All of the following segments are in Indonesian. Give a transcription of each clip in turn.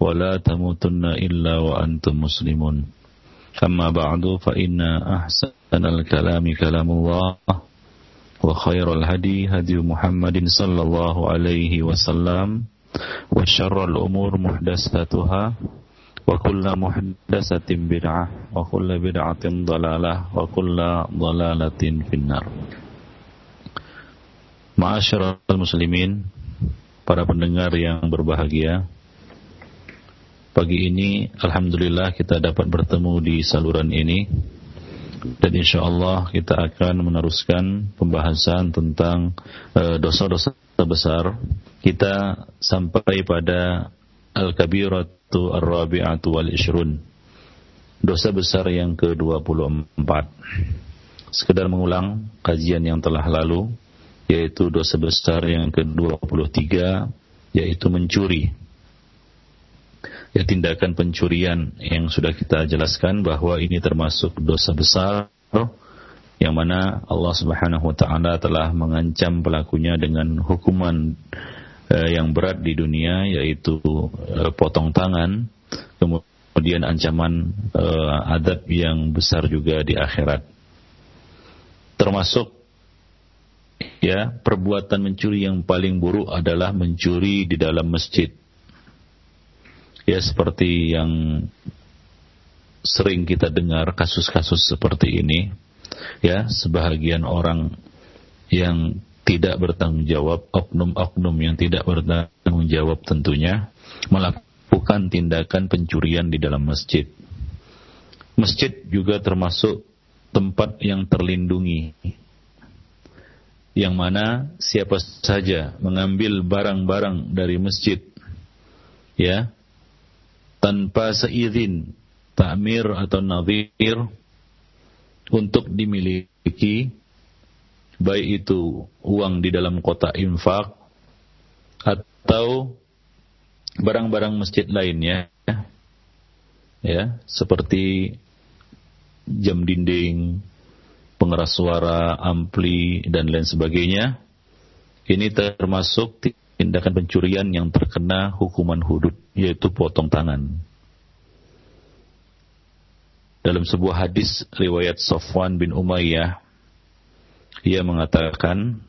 ولا تموتن إلا وأنتم مسلمون أما بعد فإن أحسن الكلام كلام الله وخير الهدي هدي محمد صلى الله عليه وسلم وشر الأمور محدثاتها وكل محدثة بدعة وكل بدعة ضلالة وكل ضلالة في النار Ma'asyiral muslimin, para pendengar yang berbahagia. Pagi ini alhamdulillah kita dapat bertemu di saluran ini dan insya Allah kita akan meneruskan pembahasan tentang eh, dosa-dosa uh, besar. Kita sampai pada al-kabiratu ar-rabi'atu wal ishrun. Dosa besar yang ke-24. Sekedar mengulang kajian yang telah lalu yaitu dosa besar yang ke-23 yaitu mencuri. Ya tindakan pencurian yang sudah kita jelaskan bahwa ini termasuk dosa besar yang mana Allah Subhanahu wa taala telah mengancam pelakunya dengan hukuman eh, yang berat di dunia yaitu eh, potong tangan kemudian ancaman eh, adab yang besar juga di akhirat termasuk ya perbuatan mencuri yang paling buruk adalah mencuri di dalam masjid. Ya seperti yang sering kita dengar kasus-kasus seperti ini, ya sebahagian orang yang tidak bertanggung jawab, oknum-oknum yang tidak bertanggung jawab tentunya melakukan tindakan pencurian di dalam masjid. Masjid juga termasuk tempat yang terlindungi yang mana siapa saja mengambil barang-barang dari masjid ya tanpa seizin takmir atau nadhir untuk dimiliki baik itu uang di dalam kotak infak atau barang-barang masjid lainnya ya seperti jam dinding pengeras suara, ampli, dan lain sebagainya. Ini termasuk tindakan pencurian yang terkena hukuman hudud, yaitu potong tangan. Dalam sebuah hadis riwayat Sofwan bin Umayyah, ia mengatakan,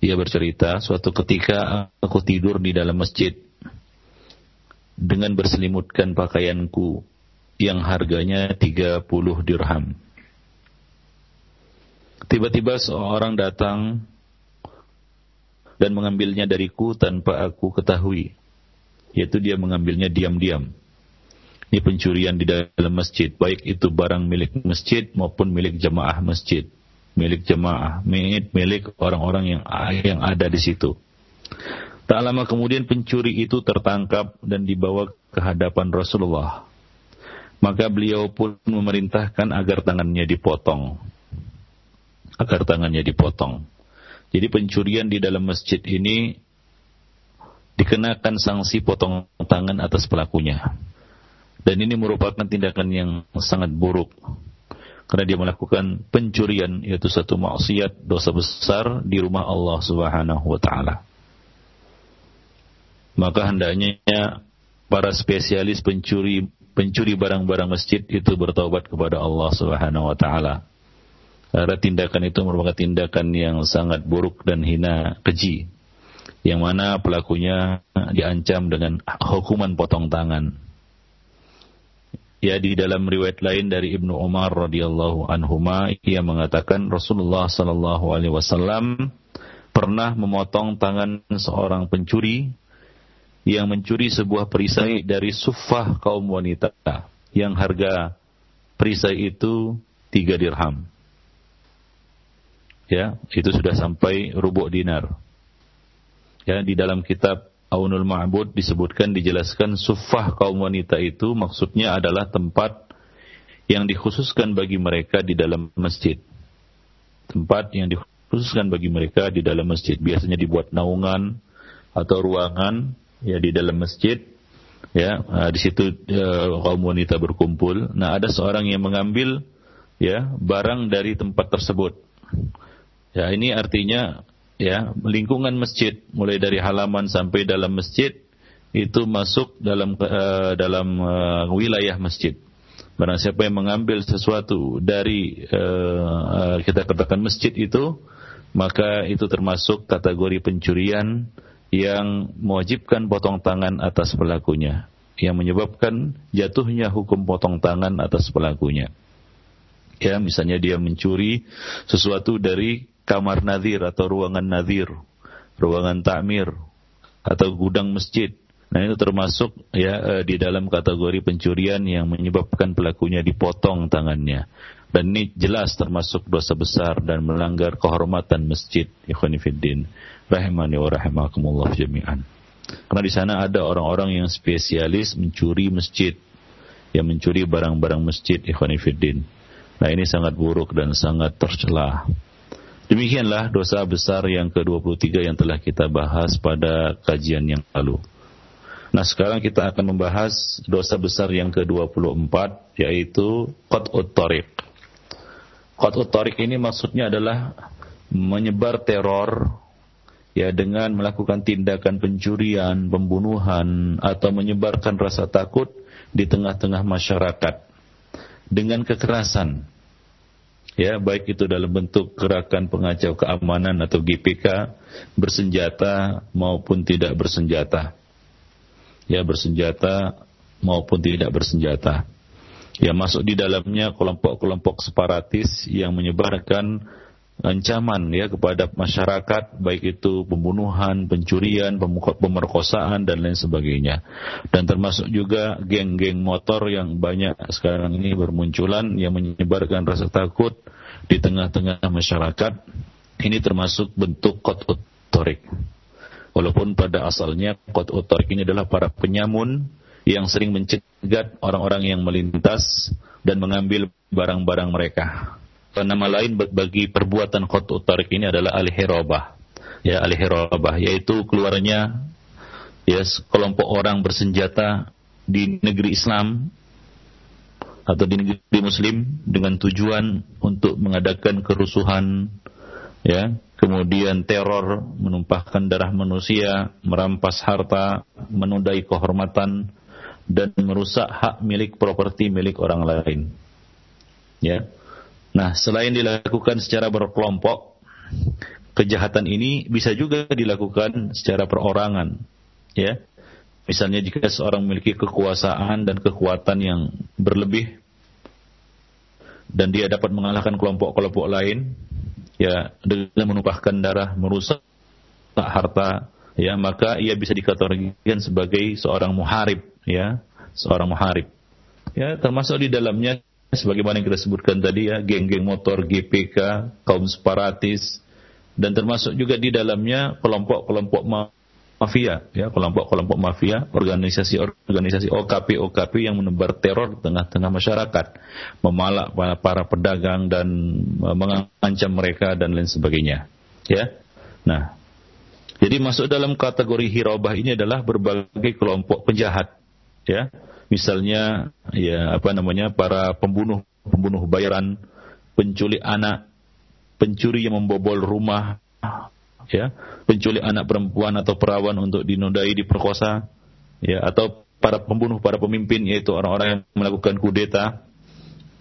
ia bercerita, suatu ketika aku tidur di dalam masjid dengan berselimutkan pakaianku yang harganya 30 dirham. Tiba-tiba seorang datang dan mengambilnya dariku tanpa aku ketahui. Yaitu dia mengambilnya diam-diam. Ini pencurian di dalam masjid. Baik itu barang milik masjid maupun milik jemaah masjid. Milik jemaah, milik, orang-orang yang, yang ada di situ. Tak lama kemudian pencuri itu tertangkap dan dibawa ke hadapan Rasulullah. Maka beliau pun memerintahkan agar tangannya dipotong agar tangannya dipotong. Jadi pencurian di dalam masjid ini dikenakan sanksi potong tangan atas pelakunya. Dan ini merupakan tindakan yang sangat buruk. Karena dia melakukan pencurian yaitu satu maksiat dosa besar di rumah Allah Subhanahu wa taala. Maka hendaknya para spesialis pencuri pencuri barang-barang masjid itu bertobat kepada Allah Subhanahu wa taala karena tindakan itu merupakan tindakan yang sangat buruk dan hina keji. Yang mana pelakunya diancam dengan hukuman potong tangan. Ya di dalam riwayat lain dari Ibnu Umar radhiyallahu anhuma ia mengatakan Rasulullah sallallahu alaihi wasallam pernah memotong tangan seorang pencuri yang mencuri sebuah perisai dari sufah kaum wanita yang harga perisai itu tiga dirham ya itu sudah sampai rubuk dinar ya di dalam kitab Aunul Ma'bud disebutkan dijelaskan sufah kaum wanita itu maksudnya adalah tempat yang dikhususkan bagi mereka di dalam masjid. Tempat yang dikhususkan bagi mereka di dalam masjid. Biasanya dibuat naungan atau ruangan ya di dalam masjid. Ya, di situ ya, kaum wanita berkumpul. Nah, ada seorang yang mengambil ya barang dari tempat tersebut. Ya, ini artinya ya lingkungan masjid mulai dari halaman sampai dalam masjid itu masuk dalam uh, dalam uh, wilayah masjid. Barang siapa yang mengambil sesuatu dari uh, kita katakan masjid itu, maka itu termasuk kategori pencurian yang mewajibkan potong tangan atas pelakunya, yang menyebabkan jatuhnya hukum potong tangan atas pelakunya. Ya, misalnya dia mencuri sesuatu dari kamar nadir atau ruangan nadir, ruangan takmir atau gudang masjid. Nah itu termasuk ya eh, di dalam kategori pencurian yang menyebabkan pelakunya dipotong tangannya. Dan ini jelas termasuk dosa besar dan melanggar kehormatan masjid. Ikhwanifiddin. Rahimani wa rahimakumullah jami'an. Karena di sana ada orang-orang yang spesialis mencuri masjid. Yang mencuri barang-barang masjid. Ikhwanifiddin. Nah ini sangat buruk dan sangat tercelah. Demikianlah dosa besar yang ke-23 yang telah kita bahas pada kajian yang lalu. Nah sekarang kita akan membahas dosa besar yang ke-24 yaitu qat'ut tariq. Qat'ut tariq ini maksudnya adalah menyebar teror ya dengan melakukan tindakan pencurian, pembunuhan atau menyebarkan rasa takut di tengah-tengah masyarakat dengan kekerasan ya baik itu dalam bentuk gerakan pengacau keamanan atau GPK bersenjata maupun tidak bersenjata. Ya bersenjata maupun tidak bersenjata. Ya masuk di dalamnya kelompok-kelompok separatis yang menyebarkan ancaman ya kepada masyarakat baik itu pembunuhan, pencurian, pemerkosaan dan lain sebagainya. Dan termasuk juga geng-geng motor yang banyak sekarang ini bermunculan yang menyebarkan rasa takut di tengah-tengah masyarakat. Ini termasuk bentuk kot otorik. Walaupun pada asalnya kot otorik ini adalah para penyamun yang sering mencegat orang-orang yang melintas dan mengambil barang-barang mereka nama lain bagi perbuatan khotut tarik ini adalah al-hirabah. Ya, al-hirabah. Yaitu keluarnya ya kelompok orang bersenjata di negeri Islam atau di negeri muslim dengan tujuan untuk mengadakan kerusuhan ya kemudian teror menumpahkan darah manusia merampas harta menodai kehormatan dan merusak hak milik properti milik orang lain. Ya Nah, selain dilakukan secara berkelompok, kejahatan ini bisa juga dilakukan secara perorangan. Ya. Misalnya jika seorang memiliki kekuasaan dan kekuatan yang berlebih dan dia dapat mengalahkan kelompok-kelompok lain, ya dengan menumpahkan darah, merusak harta, ya maka ia bisa dikategorikan sebagai seorang muharib, ya, seorang muharib. Ya, termasuk di dalamnya sebagaimana yang kita sebutkan tadi ya, geng-geng motor GPK, kaum separatis, dan termasuk juga di dalamnya kelompok-kelompok mafia, ya, kelompok-kelompok mafia, organisasi-organisasi OKP OKP yang menebar teror di tengah-tengah masyarakat, memalak para, para pedagang dan e, mengancam mereka dan lain sebagainya. Ya, nah, jadi masuk dalam kategori hirobah ini adalah berbagai kelompok penjahat, ya, misalnya ya apa namanya para pembunuh pembunuh bayaran, penculik anak, pencuri yang membobol rumah, ya, penculik anak perempuan atau perawan untuk dinodai diperkosa, ya, atau para pembunuh para pemimpin yaitu orang-orang yang melakukan kudeta,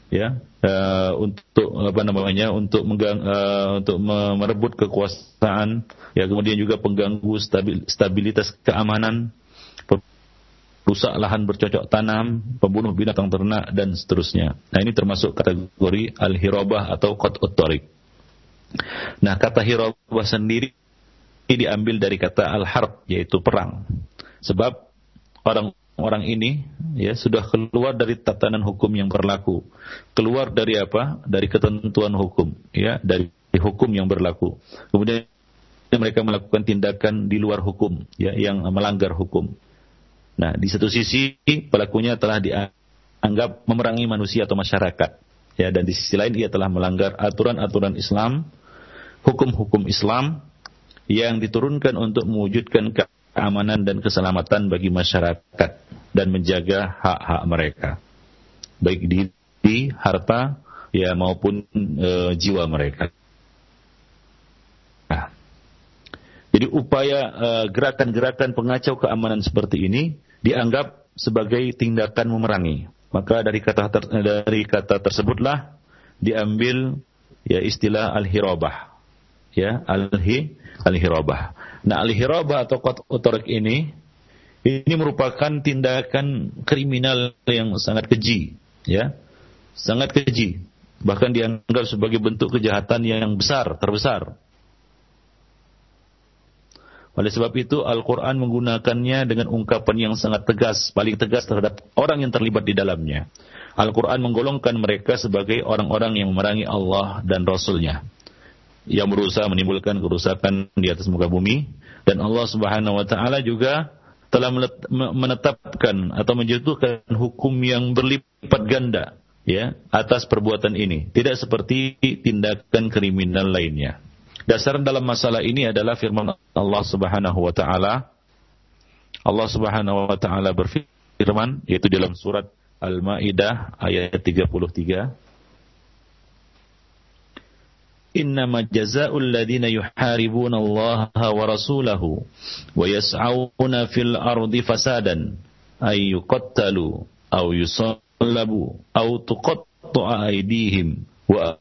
ya, uh, untuk apa namanya untuk menggang, uh, untuk merebut kekuasaan, ya, kemudian juga pengganggu stabil, stabilitas keamanan rusak lahan bercocok tanam, pembunuh binatang ternak, dan seterusnya. Nah ini termasuk kategori al-hirabah atau qat'ut tariq. Nah kata hirabah sendiri ini diambil dari kata al-harb, yaitu perang. Sebab orang-orang ini ya sudah keluar dari tatanan hukum yang berlaku. Keluar dari apa? Dari ketentuan hukum, ya, dari hukum yang berlaku. Kemudian mereka melakukan tindakan di luar hukum, ya, yang melanggar hukum. Nah, di satu sisi pelakunya telah dianggap memerangi manusia atau masyarakat, ya, dan di sisi lain ia telah melanggar aturan-aturan Islam, hukum-hukum Islam yang diturunkan untuk mewujudkan keamanan dan keselamatan bagi masyarakat dan menjaga hak-hak mereka, baik di, harta ya maupun e, jiwa mereka. Nah, jadi upaya eh, gerakan-gerakan pengacau keamanan seperti ini dianggap sebagai tindakan memerangi. Maka dari kata ter, dari kata tersebutlah diambil ya istilah al-hirabah. Ya, al-hi al-hirabah. Nah, al-hirabah atau otorik ini ini merupakan tindakan kriminal yang sangat keji, ya. Sangat keji. Bahkan dianggap sebagai bentuk kejahatan yang besar, terbesar oleh sebab itu Al-Quran menggunakannya dengan ungkapan yang sangat tegas, paling tegas terhadap orang yang terlibat di dalamnya. Al-Quran menggolongkan mereka sebagai orang-orang yang memerangi Allah dan Rasulnya. Yang berusaha menimbulkan kerusakan di atas muka bumi. Dan Allah subhanahu wa ta'ala juga telah menetapkan atau menjatuhkan hukum yang berlipat ganda ya atas perbuatan ini tidak seperti tindakan kriminal lainnya Dasar dalam masalah ini adalah firman Allah Subhanahu wa taala. Allah Subhanahu wa taala berfirman yaitu dalam surat Al-Maidah ayat 33. Innama jazaa'ul wa rasulahu fil ardi wa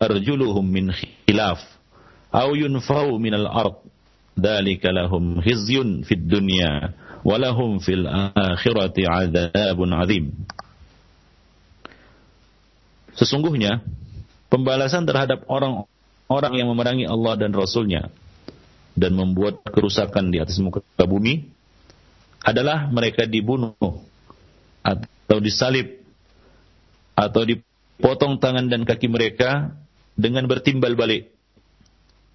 au yunfau minal ard dzalika lahum khizyun fid dunya wa lahum fil akhirati adzabun adzim Sesungguhnya pembalasan terhadap orang-orang yang memerangi Allah dan Rasulnya dan membuat kerusakan di atas muka bumi adalah mereka dibunuh atau disalib atau dipotong tangan dan kaki mereka dengan bertimbal balik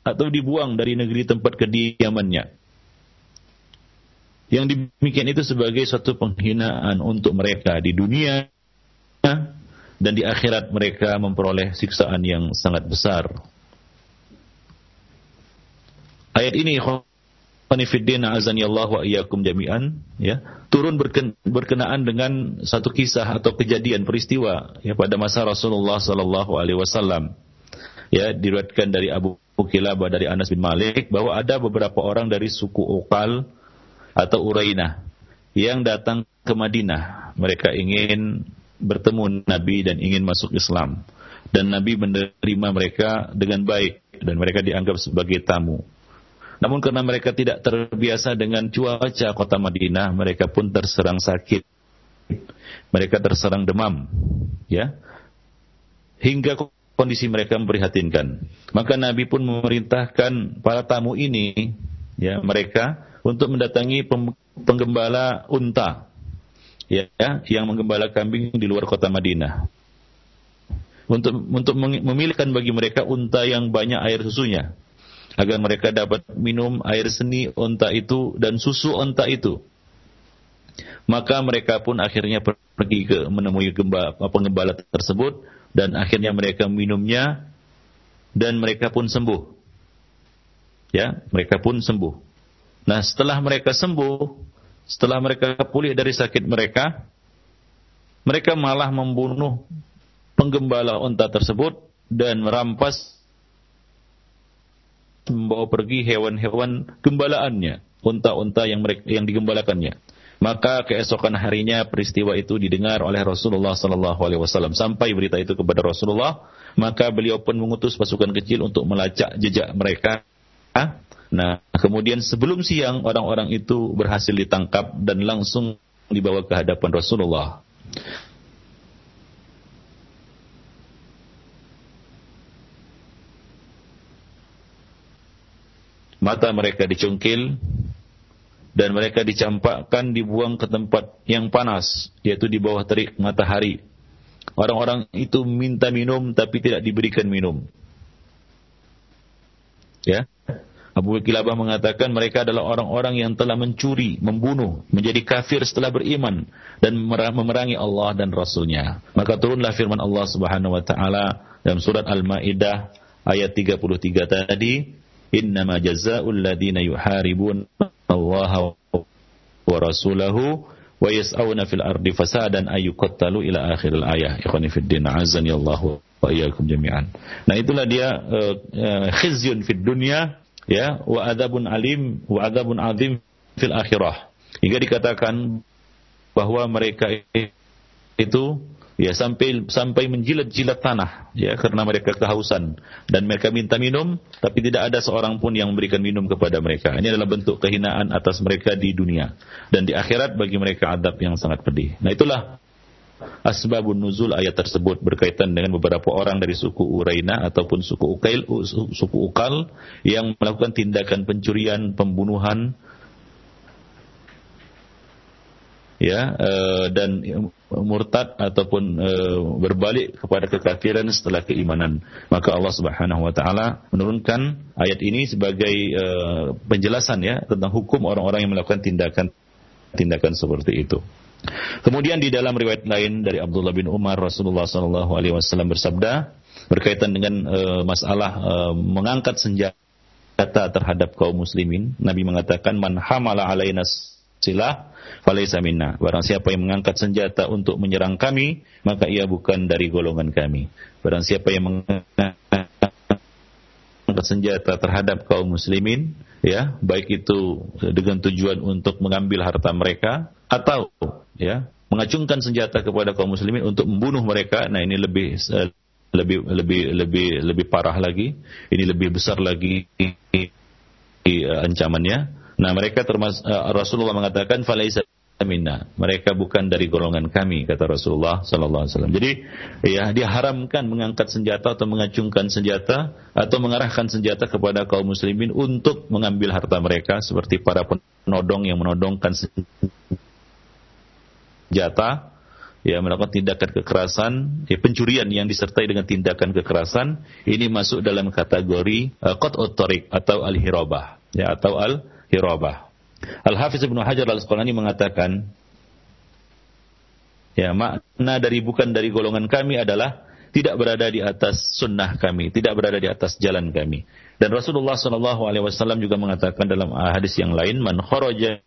atau dibuang dari negeri tempat kediamannya. Yang demikian itu sebagai suatu penghinaan untuk mereka di dunia dan di akhirat mereka memperoleh siksaan yang sangat besar. Ayat ini Khonifuddin azani Allah wa iyyakum jami'an ya turun berken, berkenaan dengan satu kisah atau kejadian peristiwa ya pada masa Rasulullah sallallahu alaihi wasallam ya diriwayatkan dari Abu Ukilabah dari Anas bin Malik bahwa ada beberapa orang dari suku Ukal atau Urainah yang datang ke Madinah. Mereka ingin bertemu Nabi dan ingin masuk Islam. Dan Nabi menerima mereka dengan baik dan mereka dianggap sebagai tamu. Namun karena mereka tidak terbiasa dengan cuaca kota Madinah, mereka pun terserang sakit. Mereka terserang demam, ya. Hingga kondisi mereka memprihatinkan. Maka Nabi pun memerintahkan para tamu ini, ya mereka untuk mendatangi penggembala unta, ya, yang menggembala kambing di luar kota Madinah. Untuk untuk memilihkan bagi mereka unta yang banyak air susunya, agar mereka dapat minum air seni unta itu dan susu unta itu. Maka mereka pun akhirnya pergi ke menemui gembala, penggembala tersebut dan akhirnya mereka minumnya dan mereka pun sembuh. Ya, mereka pun sembuh. Nah, setelah mereka sembuh, setelah mereka pulih dari sakit mereka, mereka malah membunuh penggembala unta tersebut dan merampas membawa pergi hewan-hewan gembalaannya, unta-unta yang mereka yang digembalakannya. Maka keesokan harinya peristiwa itu didengar oleh Rasulullah sallallahu alaihi wasallam sampai berita itu kepada Rasulullah, maka beliau pun mengutus pasukan kecil untuk melacak jejak mereka. Nah, kemudian sebelum siang orang-orang itu berhasil ditangkap dan langsung dibawa ke hadapan Rasulullah. Mata mereka dicungkil, dan mereka dicampakkan dibuang ke tempat yang panas yaitu di bawah terik matahari. Orang-orang itu minta minum tapi tidak diberikan minum. Ya. Abu Kilabah mengatakan mereka adalah orang-orang yang telah mencuri, membunuh, menjadi kafir setelah beriman dan memerangi Allah dan Rasulnya. Maka turunlah firman Allah Subhanahu wa taala dalam surat Al-Maidah ayat 33 tadi, "Innama jazaa'ul ladzina yuharibun Allah wa rasulahu wa yas'auna fil ardi fasadan ayyuqattalu ila akhiril ayah." Ikhwani fid din, azani Allah wa iyyakum jami'an. Nah, itulah dia uh, uh, khizyun fid dunya ya wa adabun alim wa adabun azim fil akhirah hingga dikatakan bahwa mereka itu ya sampai sampai menjilat-jilat tanah ya karena mereka kehausan. Dan mereka minta minum tapi tidak ada seorang pun yang memberikan minum kepada mereka. Ini adalah bentuk kehinaan atas mereka di dunia. Dan di akhirat bagi mereka adab yang sangat pedih. Nah itulah asbabun nuzul ayat tersebut berkaitan dengan beberapa orang dari suku Uraina ataupun suku Ukail, suku Ukal yang melakukan tindakan pencurian, pembunuhan, ya e, dan murtad ataupun e, berbalik kepada kekafiran setelah keimanan maka Allah Subhanahu wa taala menurunkan ayat ini sebagai e, penjelasan ya tentang hukum orang-orang yang melakukan tindakan tindakan seperti itu. Kemudian di dalam riwayat lain dari Abdullah bin Umar Rasulullah Shallallahu Alaihi Wasallam bersabda berkaitan dengan uh, masalah uh, mengangkat senjata terhadap kaum muslimin. Nabi mengatakan man hamala alaina silah falaysa minna. Barang siapa yang mengangkat senjata untuk menyerang kami, maka ia bukan dari golongan kami. Barang siapa yang mengangkat senjata terhadap kaum muslimin, ya, baik itu dengan tujuan untuk mengambil harta mereka atau ya mengacungkan senjata kepada kaum muslimin untuk membunuh mereka. Nah, ini lebih uh, lebih lebih lebih lebih parah lagi. Ini lebih besar lagi uh, ancamannya. Nah, mereka termasuk uh, Rasulullah mengatakan falaisa minna. Mereka bukan dari golongan kami kata Rasulullah sallallahu alaihi wasallam. Jadi ya diharamkan mengangkat senjata atau mengacungkan senjata atau mengarahkan senjata kepada kaum muslimin untuk mengambil harta mereka seperti para penodong yang menodongkan senjata ya melakukan tindakan kekerasan, ya, pencurian yang disertai dengan tindakan kekerasan, ini masuk dalam kategori uh, atau al-hirabah, ya atau al-hirabah. Al-Hafiz Ibnu Hajar Al-Asqalani mengatakan, ya makna dari bukan dari golongan kami adalah tidak berada di atas sunnah kami, tidak berada di atas jalan kami. Dan Rasulullah Shallallahu Alaihi Wasallam juga mengatakan dalam hadis yang lain, man kharaja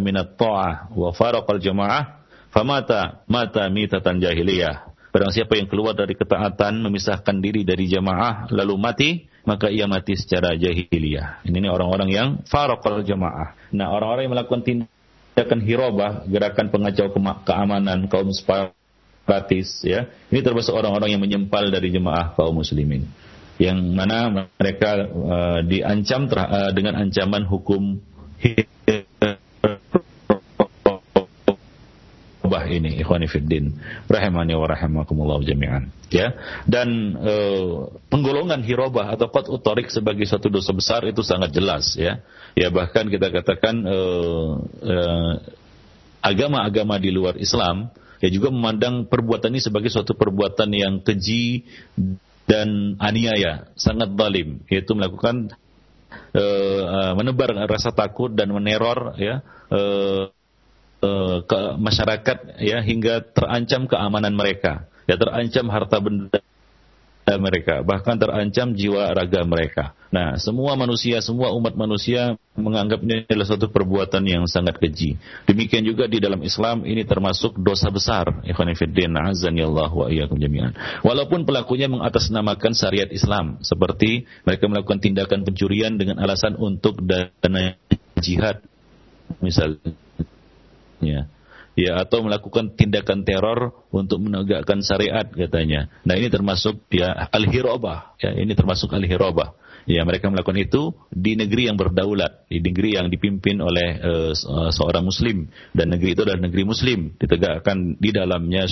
minat ta'ah wa faraqal jamaah famata mata mitatan jahiliyah. Barang siapa yang keluar dari ketaatan, memisahkan diri dari jamaah, lalu mati, maka ia mati secara jahiliyah. Ini orang-orang yang faraqal jamaah. Nah, orang-orang yang melakukan tindakan hirobah, gerakan pengacau keamanan kaum separatis, ya. Ini termasuk orang-orang yang menyempal dari jemaah kaum muslimin. Yang mana mereka uh, diancam uh, dengan ancaman hukum ini ikhwani fiddin rahimani wa rahimakumullah jami'an ya. Dan e, penggolongan hirobah atau qat utarik sebagai satu dosa besar itu sangat jelas ya. Ya bahkan kita katakan e, e, agama-agama di luar Islam ya juga memandang perbuatan ini sebagai suatu perbuatan yang keji dan aniaya sangat zalim yaitu melakukan uh, menebar rasa takut dan meneror ya Eh, ke masyarakat ya hingga terancam keamanan mereka, ya terancam harta benda mereka, bahkan terancam jiwa raga mereka. Nah, semua manusia, semua umat manusia menganggapnya adalah suatu perbuatan yang sangat keji. Demikian juga di dalam Islam ini termasuk dosa besar. Wa iyyakum jami'an. Walaupun pelakunya mengatasnamakan syariat Islam, seperti mereka melakukan tindakan pencurian dengan alasan untuk dana jihad, misalnya ya. Ya atau melakukan tindakan teror untuk menegakkan syariat katanya. Nah ini termasuk ya al-hirabah ya ini termasuk al-hirabah. Ya mereka melakukan itu di negeri yang berdaulat, di negeri yang dipimpin oleh uh, seorang muslim. Dan negeri itu adalah negeri muslim ditegakkan di dalamnya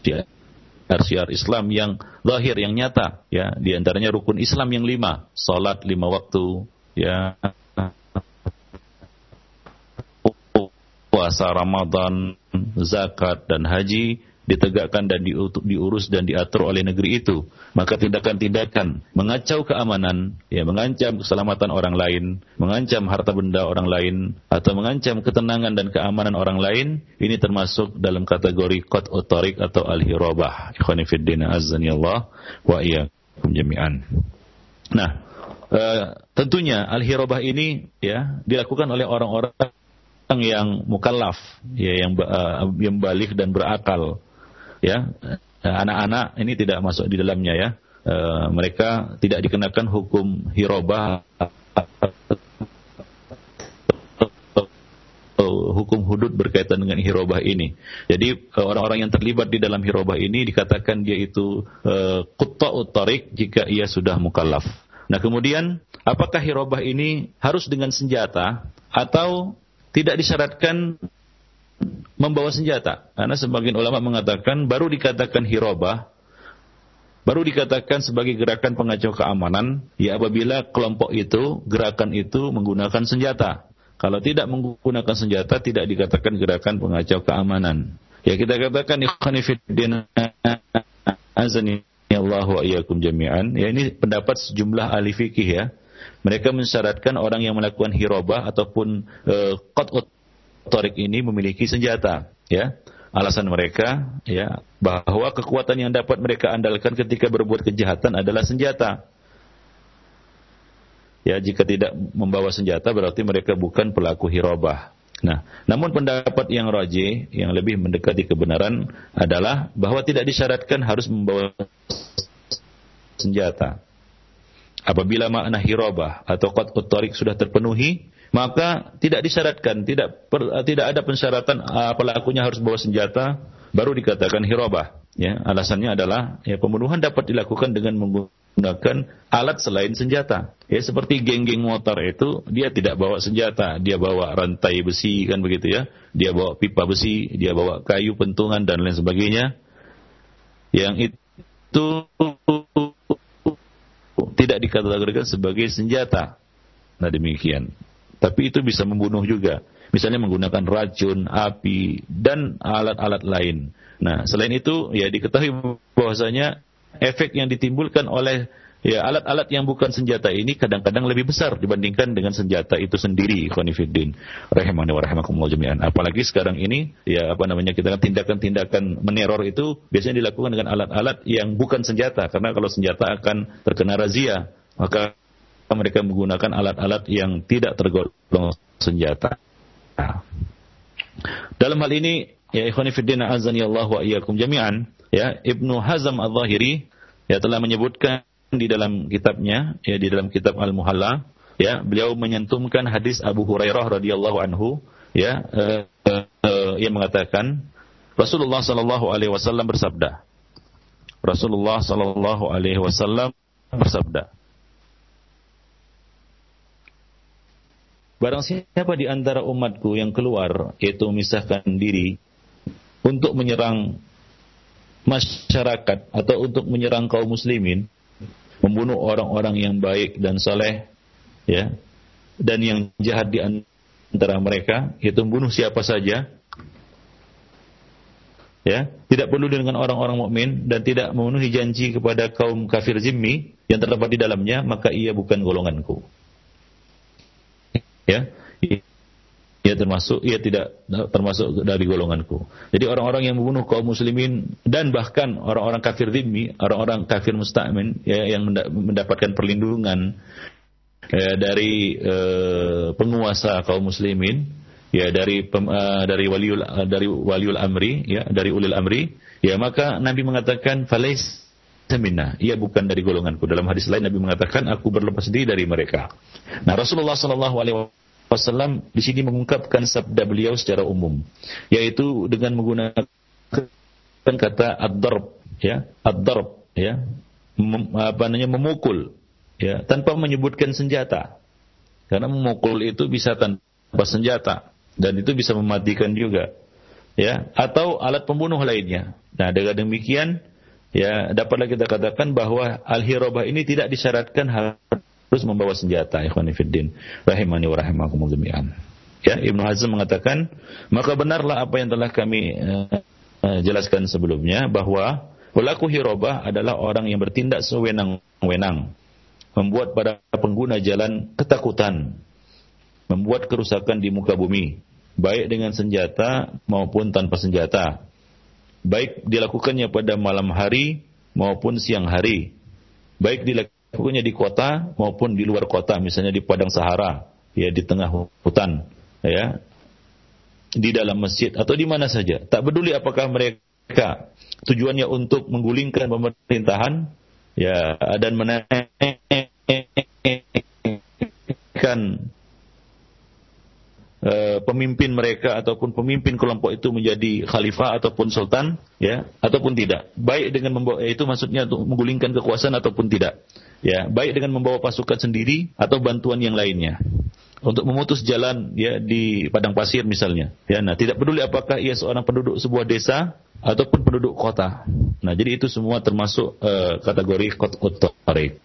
syiar-syiar Islam yang lahir yang nyata. Ya di antaranya rukun Islam yang lima, salat lima waktu ya puasa Ramadan, zakat dan haji ditegakkan dan diurus dan diatur oleh negeri itu. Maka tindakan-tindakan mengacau keamanan, ya mengancam keselamatan orang lain, mengancam harta benda orang lain, atau mengancam ketenangan dan keamanan orang lain, ini termasuk dalam kategori qat otorik atau al-hirabah. Ikhwanifiddin azani Allah wa iyyakum jami'an. Nah, uh, tentunya al-hirabah ini ya dilakukan oleh orang-orang yang mukallaf, ya yang uh, yang balik dan berakal, ya anak-anak ini tidak masuk di dalamnya ya. Uh, mereka tidak dikenakan hukum hirobah hukum hudud berkaitan dengan hirobah ini. Jadi orang-orang yang terlibat di dalam hirobah ini dikatakan dia itu uh, kutta utarik jika ia sudah mukallaf. Nah kemudian apakah hirobah ini harus dengan senjata atau tidak disyaratkan membawa senjata. Karena sebagian ulama mengatakan baru dikatakan hirobah, baru dikatakan sebagai gerakan pengacau keamanan, ya apabila kelompok itu, gerakan itu menggunakan senjata. Kalau tidak menggunakan senjata, tidak dikatakan gerakan pengacau keamanan. Ya kita katakan ikhwanifiddin azani Allah wa iyyakum jami'an. Ya ini pendapat sejumlah ahli fikih ya mereka mensyaratkan orang yang melakukan hirobah ataupun uh, torik ini memiliki senjata, ya. Alasan mereka ya bahwa kekuatan yang dapat mereka andalkan ketika berbuat kejahatan adalah senjata. Ya, jika tidak membawa senjata berarti mereka bukan pelaku hirobah. Nah, namun pendapat yang roji yang lebih mendekati kebenaran adalah bahwa tidak disyaratkan harus membawa senjata. Apabila makna hirabah atau tariq sudah terpenuhi, maka tidak disyaratkan, tidak per, tidak ada pensyaratan uh, pelakunya harus bawa senjata baru dikatakan hirabah. Ya, alasannya adalah ya pembunuhan dapat dilakukan dengan menggunakan alat selain senjata. Ya, seperti geng-geng motor itu dia tidak bawa senjata, dia bawa rantai besi kan begitu ya. Dia bawa pipa besi, dia bawa kayu pentungan dan lain sebagainya. Yang itu tidak dikategorikan sebagai senjata. Nah demikian. Tapi itu bisa membunuh juga. Misalnya menggunakan racun, api, dan alat-alat lain. Nah, selain itu, ya diketahui bahwasanya efek yang ditimbulkan oleh ya alat-alat yang bukan senjata ini kadang-kadang lebih besar dibandingkan dengan senjata itu sendiri khonifuddin. Rahimani wa rahimakumullah jami'an. Apalagi sekarang ini ya apa namanya kita kan tindakan-tindakan meneror itu biasanya dilakukan dengan alat-alat yang bukan senjata. Karena kalau senjata akan terkena razia maka mereka menggunakan alat-alat yang tidak tergolong senjata. Dalam hal ini ya ikhwanifiddin azani Allah wa iyyakum jami'an ya Ibnu Hazm al-Zahiri ya telah menyebutkan di dalam kitabnya ya di dalam kitab Al-Muhalla ya beliau menyentumkan hadis Abu Hurairah radhiyallahu anhu ya uh, uh, uh, yang mengatakan Rasulullah sallallahu alaihi wasallam bersabda Rasulullah sallallahu alaihi wasallam bersabda Barang siapa di antara umatku yang keluar yaitu memisahkan diri untuk menyerang masyarakat atau untuk menyerang kaum muslimin membunuh orang-orang yang baik dan saleh, ya, dan yang jahat di antara mereka, yaitu membunuh siapa saja, ya, tidak perlu dengan orang-orang mukmin dan tidak memenuhi janji kepada kaum kafir zimmi yang terdapat di dalamnya, maka ia bukan golonganku. Ya, ia termasuk ia tidak termasuk dari golonganku. Jadi orang-orang yang membunuh kaum muslimin dan bahkan orang-orang kafir dhimmi, orang-orang kafir musta'min ya, yang mendapatkan perlindungan ya, dari uh, penguasa kaum muslimin ya dari uh, dari waliul dari waliul amri ya dari ulil amri ya maka Nabi mengatakan falais minna. Ia bukan dari golonganku. Dalam hadis lain Nabi mengatakan aku berlepas diri dari mereka. Nah Rasulullah sallallahu alaihi Wasallam di sini mengungkapkan sabda beliau secara umum, yaitu dengan menggunakan kata ad-darb, ya, ad-darb, ya, Mem, apa namanya memukul, ya, tanpa menyebutkan senjata. Karena memukul itu bisa tanpa senjata dan itu bisa mematikan juga, ya, atau alat pembunuh lainnya. Nah, dengan demikian, ya, dapatlah kita katakan bahwa al-hirabah ini tidak disyaratkan hal terus membawa senjata ikhwan fiddin rahimani wa rahimakumullah ya Ibnu Hazm mengatakan maka benarlah apa yang telah kami uh, jelaskan sebelumnya bahwa pelaku hirobah adalah orang yang bertindak sewenang-wenang, membuat pada pengguna jalan ketakutan, membuat kerusakan di muka bumi, baik dengan senjata maupun tanpa senjata, baik dilakukannya pada malam hari maupun siang hari, baik dilakukannya di kota maupun di luar kota, misalnya di padang Sahara, ya di tengah hutan, ya di dalam masjid atau di mana saja. Tak peduli apakah mereka tujuannya untuk menggulingkan pemerintahan ya dan menaikkan uh, pemimpin mereka ataupun pemimpin kelompok itu menjadi khalifah ataupun sultan ya ataupun tidak baik dengan membawa itu maksudnya untuk menggulingkan kekuasaan ataupun tidak ya baik dengan membawa pasukan sendiri atau bantuan yang lainnya untuk memutus jalan ya di padang pasir misalnya. Ya, nah tidak peduli apakah ia seorang penduduk sebuah desa ataupun penduduk kota. Nah, jadi itu semua termasuk uh, kategori kotori.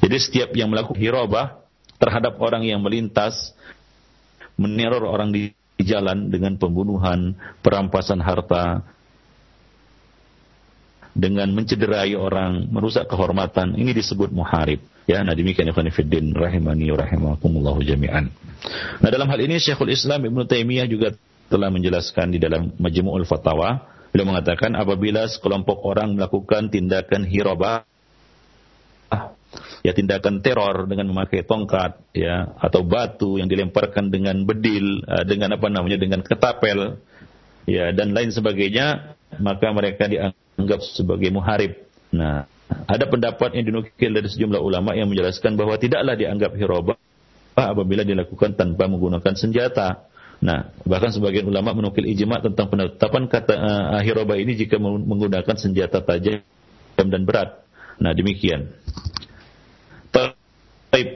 Jadi setiap yang melakukan hirabah terhadap orang yang melintas meneror orang di jalan dengan pembunuhan, perampasan harta, dengan mencederai orang, merusak kehormatan, ini disebut muharib. Ya, nah demikian ikhwan rahimani rahimakumullahu jami'an. Nah, dalam hal ini Syekhul Islam Ibnu Taimiyah juga telah menjelaskan di dalam Majmu'ul Fatawa, beliau mengatakan apabila sekelompok orang melakukan tindakan hirabah ya tindakan teror dengan memakai tongkat ya atau batu yang dilemparkan dengan bedil eh, dengan apa namanya dengan ketapel ya dan lain sebagainya maka mereka dianggap sebagai muharib. Nah, ada pendapat yang dinukil dari sejumlah ulama yang menjelaskan bahwa tidaklah dianggap hirabah apabila dilakukan tanpa menggunakan senjata. Nah, bahkan sebagian ulama menukil ijma tentang penetapan kata uh, hirabah ini jika menggunakan senjata tajam dan berat. Nah, demikian. Taib.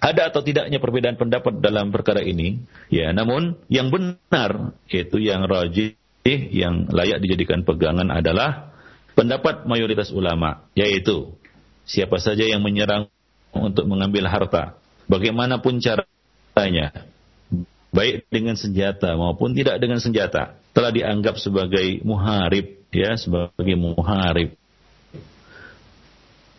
Ada atau tidaknya perbedaan pendapat dalam perkara ini? Ya, namun yang benar yaitu yang rajih yang layak dijadikan pegangan adalah pendapat mayoritas ulama, yaitu siapa saja yang menyerang untuk mengambil harta, bagaimanapun caranya, baik dengan senjata maupun tidak dengan senjata, telah dianggap sebagai muharib, ya, sebagai muharib,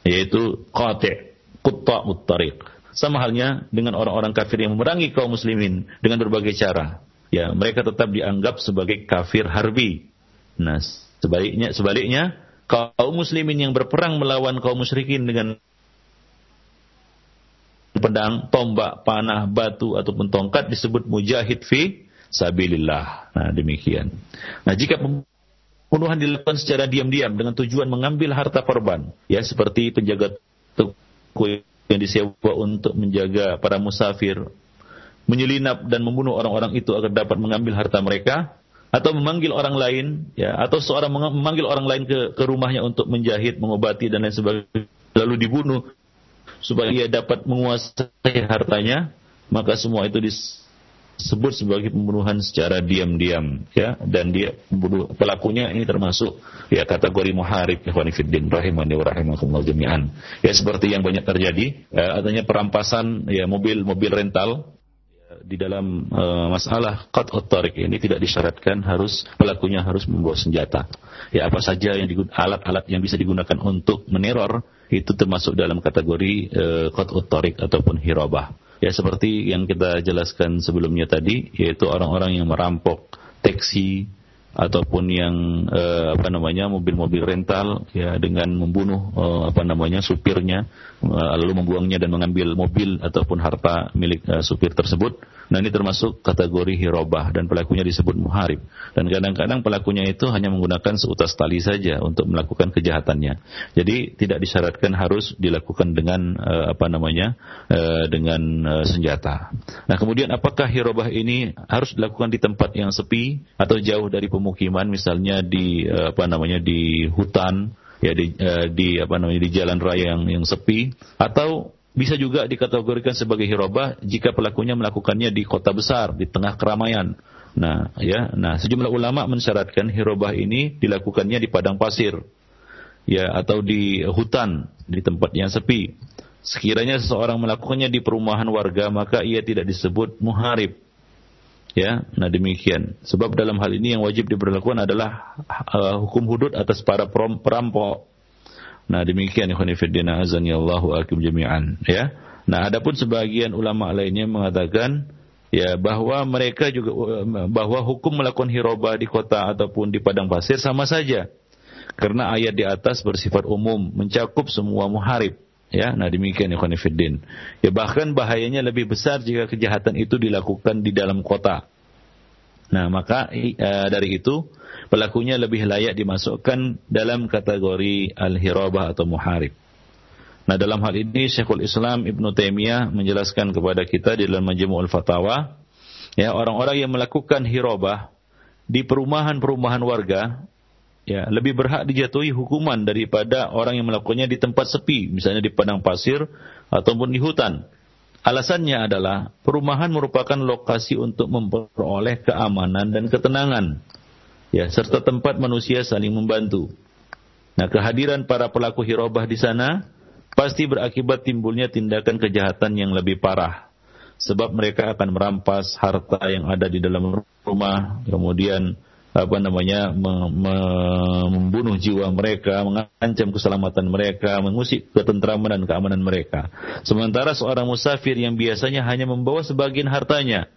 yaitu qati' kutta tariq. Sama halnya dengan orang-orang kafir yang memerangi kaum muslimin dengan berbagai cara ya mereka tetap dianggap sebagai kafir harbi. Nah, sebaliknya sebaliknya kaum muslimin yang berperang melawan kaum musyrikin dengan pedang, tombak, panah, batu ataupun tongkat disebut mujahid fi sabilillah. Nah, demikian. Nah, jika pembunuhan dilakukan secara diam-diam dengan tujuan mengambil harta korban, ya seperti penjaga yang disewa untuk menjaga para musafir. Menyelinap dan membunuh orang-orang itu agar dapat mengambil harta mereka. Atau memanggil orang lain ya. Atau seorang memanggil orang lain ke ke rumahnya untuk menjahit, mengobati dan lain sebagainya. Lalu dibunuh supaya ia dapat menguasai hartanya. Maka semua itu disebut sebagai pembunuhan secara diam-diam ya dan dia pembunuh pelakunya ini termasuk ya kategori muharib ikhwan fillah rahimani wa rahimakumullah jami'an ya seperti yang banyak terjadi ya, adanya perampasan ya mobil-mobil rental di dalam uh, masalah qat'ut tariq ini tidak disyaratkan harus pelakunya harus membawa senjata. Ya apa saja yang alat-alat yang bisa digunakan untuk meneror itu termasuk dalam kategori uh, qat'ut tariq ataupun hirabah. Ya seperti yang kita jelaskan sebelumnya tadi yaitu orang-orang yang merampok taksi ataupun yang uh, apa namanya mobil-mobil rental ya dengan membunuh uh, apa namanya supirnya uh, lalu membuangnya dan mengambil mobil ataupun harta milik uh, supir tersebut Nah ini termasuk kategori hirobah dan pelakunya disebut muharib. Dan kadang-kadang pelakunya itu hanya menggunakan seutas tali saja untuk melakukan kejahatannya. Jadi tidak disyaratkan harus dilakukan dengan uh, apa namanya uh, dengan uh, senjata. Nah kemudian apakah hirobah ini harus dilakukan di tempat yang sepi atau jauh dari pemukiman, misalnya di apa namanya di hutan ya di, uh, di apa namanya di jalan raya yang yang sepi atau bisa juga dikategorikan sebagai hirobah jika pelakunya melakukannya di kota besar, di tengah keramaian. Nah, ya, nah sejumlah ulama mensyaratkan hirobah ini dilakukannya di padang pasir, ya, atau di hutan, di tempat yang sepi. Sekiranya seseorang melakukannya di perumahan warga, maka ia tidak disebut muharib. Ya, nah demikian. Sebab dalam hal ini yang wajib diberlakukan adalah uh, hukum hudud atas para perampok. Nah demikian ikhwan fillah azani Allahu akum jami'an ya. Nah adapun sebagian ulama lainnya mengatakan ya bahwa mereka juga bahwa hukum melakukan hirobah di kota ataupun di padang pasir sama saja. Karena ayat di atas bersifat umum, mencakup semua muharib. Ya, nah demikian ikhwan fillah. Ya bahkan bahayanya lebih besar jika kejahatan itu dilakukan di dalam kota. Nah, maka uh, dari itu pelakunya lebih layak dimasukkan dalam kategori al-hirabah atau muharib. Nah, dalam hal ini Syekhul Islam Ibn Taimiyah menjelaskan kepada kita di dalam Majmu'ul Fatawa, ya orang-orang yang melakukan hirabah di perumahan-perumahan warga ya lebih berhak dijatuhi hukuman daripada orang yang melakukannya di tempat sepi, misalnya di padang pasir ataupun di hutan. Alasannya adalah perumahan merupakan lokasi untuk memperoleh keamanan dan ketenangan, ya serta tempat manusia saling membantu. Nah, kehadiran para pelaku hirobah di sana pasti berakibat timbulnya tindakan kejahatan yang lebih parah. Sebab mereka akan merampas harta yang ada di dalam rumah, kemudian apa namanya membunuh jiwa mereka, mengancam keselamatan mereka, mengusik ketentraman dan keamanan mereka. Sementara seorang musafir yang biasanya hanya membawa sebagian hartanya.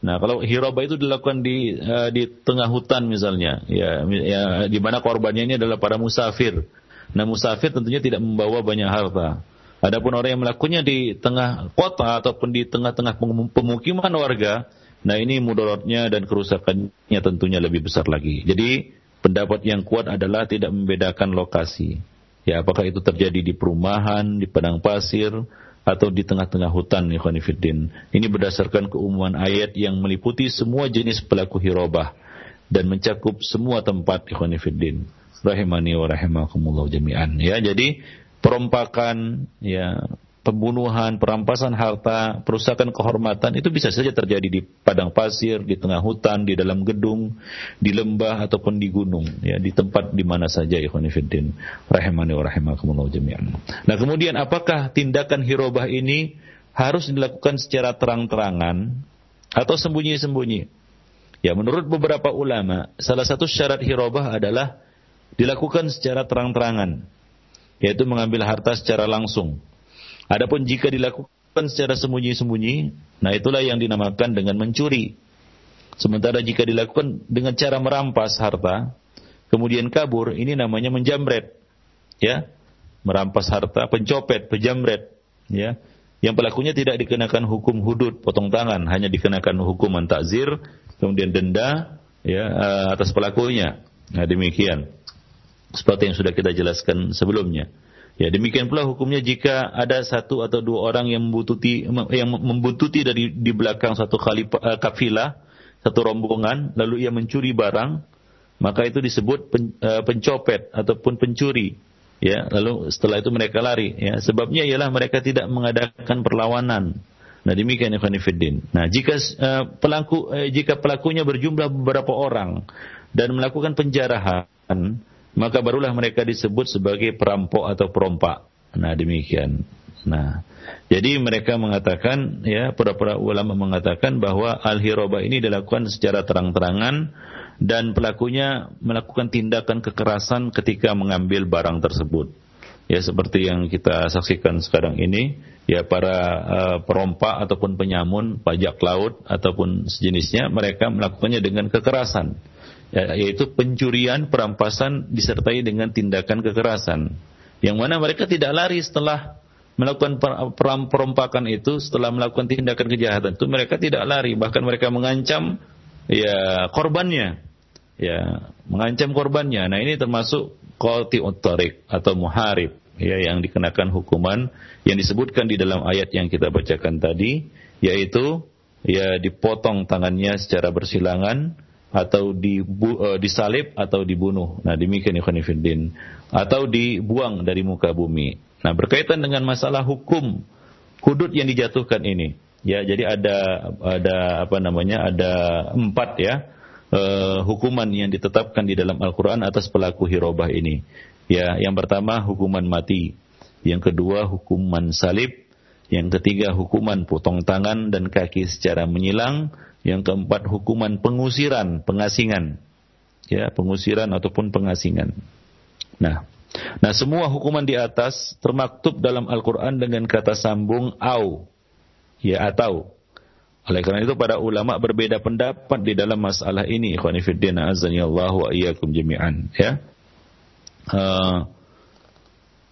Nah, kalau hirabah itu dilakukan di uh, di tengah hutan misalnya, ya, ya di mana korbannya ini adalah para musafir. Nah, musafir tentunya tidak membawa banyak harta. Adapun orang yang melakukannya di tengah kota ataupun di tengah-tengah pemukiman warga, Nah ini mudaratnya dan kerusakannya tentunya lebih besar lagi. Jadi pendapat yang kuat adalah tidak membedakan lokasi. Ya apakah itu terjadi di perumahan, di padang pasir, atau di tengah-tengah hutan ikhwanifiddin. Ini berdasarkan keumuman ayat yang meliputi semua jenis pelaku hirobah dan mencakup semua tempat ikhwanifiddin. Rahimani wa rahimakumullah jami'an. Ya, jadi perompakan ya pembunuhan, perampasan harta, perusakan kehormatan itu bisa saja terjadi di padang pasir, di tengah hutan, di dalam gedung, di lembah ataupun di gunung, ya di tempat di mana saja ikhwan fillah rahimani wa rahimakumullah jami'an. Nah, kemudian apakah tindakan hirobah ini harus dilakukan secara terang-terangan atau sembunyi-sembunyi? Ya, menurut beberapa ulama, salah satu syarat hirobah adalah dilakukan secara terang-terangan, yaitu mengambil harta secara langsung Adapun jika dilakukan secara sembunyi-sembunyi, nah itulah yang dinamakan dengan mencuri. Sementara jika dilakukan dengan cara merampas harta, kemudian kabur, ini namanya menjamret. Ya, merampas harta, pencopet, pejamret, ya. Yang pelakunya tidak dikenakan hukum hudud, potong tangan, hanya dikenakan hukuman takzir, kemudian denda ya eh, atas pelakunya. Nah, demikian. Seperti yang sudah kita jelaskan sebelumnya. Ya demikian pula hukumnya jika ada satu atau dua orang yang membututi yang membuntuti dari di belakang satu kali uh, kafilah, satu rombongan, lalu ia mencuri barang, maka itu disebut pen, uh, pencopet ataupun pencuri. Ya, lalu setelah itu mereka lari. Ya, sebabnya ialah mereka tidak mengadakan perlawanan. Nah demikian Ikhwan. Nah jika uh, pelaku uh, jika pelakunya berjumlah beberapa orang dan melakukan penjarahan maka barulah mereka disebut sebagai perampok atau perompak. Nah, demikian. Nah, jadi mereka mengatakan ya para-para ulama mengatakan bahwa al-hiraba ini dilakukan secara terang-terangan dan pelakunya melakukan tindakan kekerasan ketika mengambil barang tersebut. Ya seperti yang kita saksikan sekarang ini, ya para uh, perompak ataupun penyamun pajak laut ataupun sejenisnya mereka melakukannya dengan kekerasan yaitu pencurian, perampasan disertai dengan tindakan kekerasan. Yang mana mereka tidak lari setelah melakukan perompakan itu, setelah melakukan tindakan kejahatan itu mereka tidak lari, bahkan mereka mengancam ya korbannya. Ya, mengancam korbannya. Nah, ini termasuk qati tarik atau muharib ya yang dikenakan hukuman yang disebutkan di dalam ayat yang kita bacakan tadi yaitu ya dipotong tangannya secara bersilangan atau dibu, uh, disalib atau dibunuh. Nah, demikian ikhwan fillah. Atau dibuang dari muka bumi. Nah, berkaitan dengan masalah hukum hudud yang dijatuhkan ini. Ya, jadi ada ada apa namanya? Ada empat ya uh, hukuman yang ditetapkan di dalam Al-Qur'an atas pelaku hirobah ini. Ya, yang pertama hukuman mati. Yang kedua hukuman salib. Yang ketiga hukuman potong tangan dan kaki secara menyilang Yang keempat hukuman pengusiran, pengasingan. Ya, pengusiran ataupun pengasingan. Nah, nah semua hukuman di atas termaktub dalam Al-Qur'an dengan kata sambung au. Ya, atau. Oleh karena itu para ulama berbeda pendapat di dalam masalah ini. Ikhwanifiddin azani Allah wa jami'an, ya. Uh,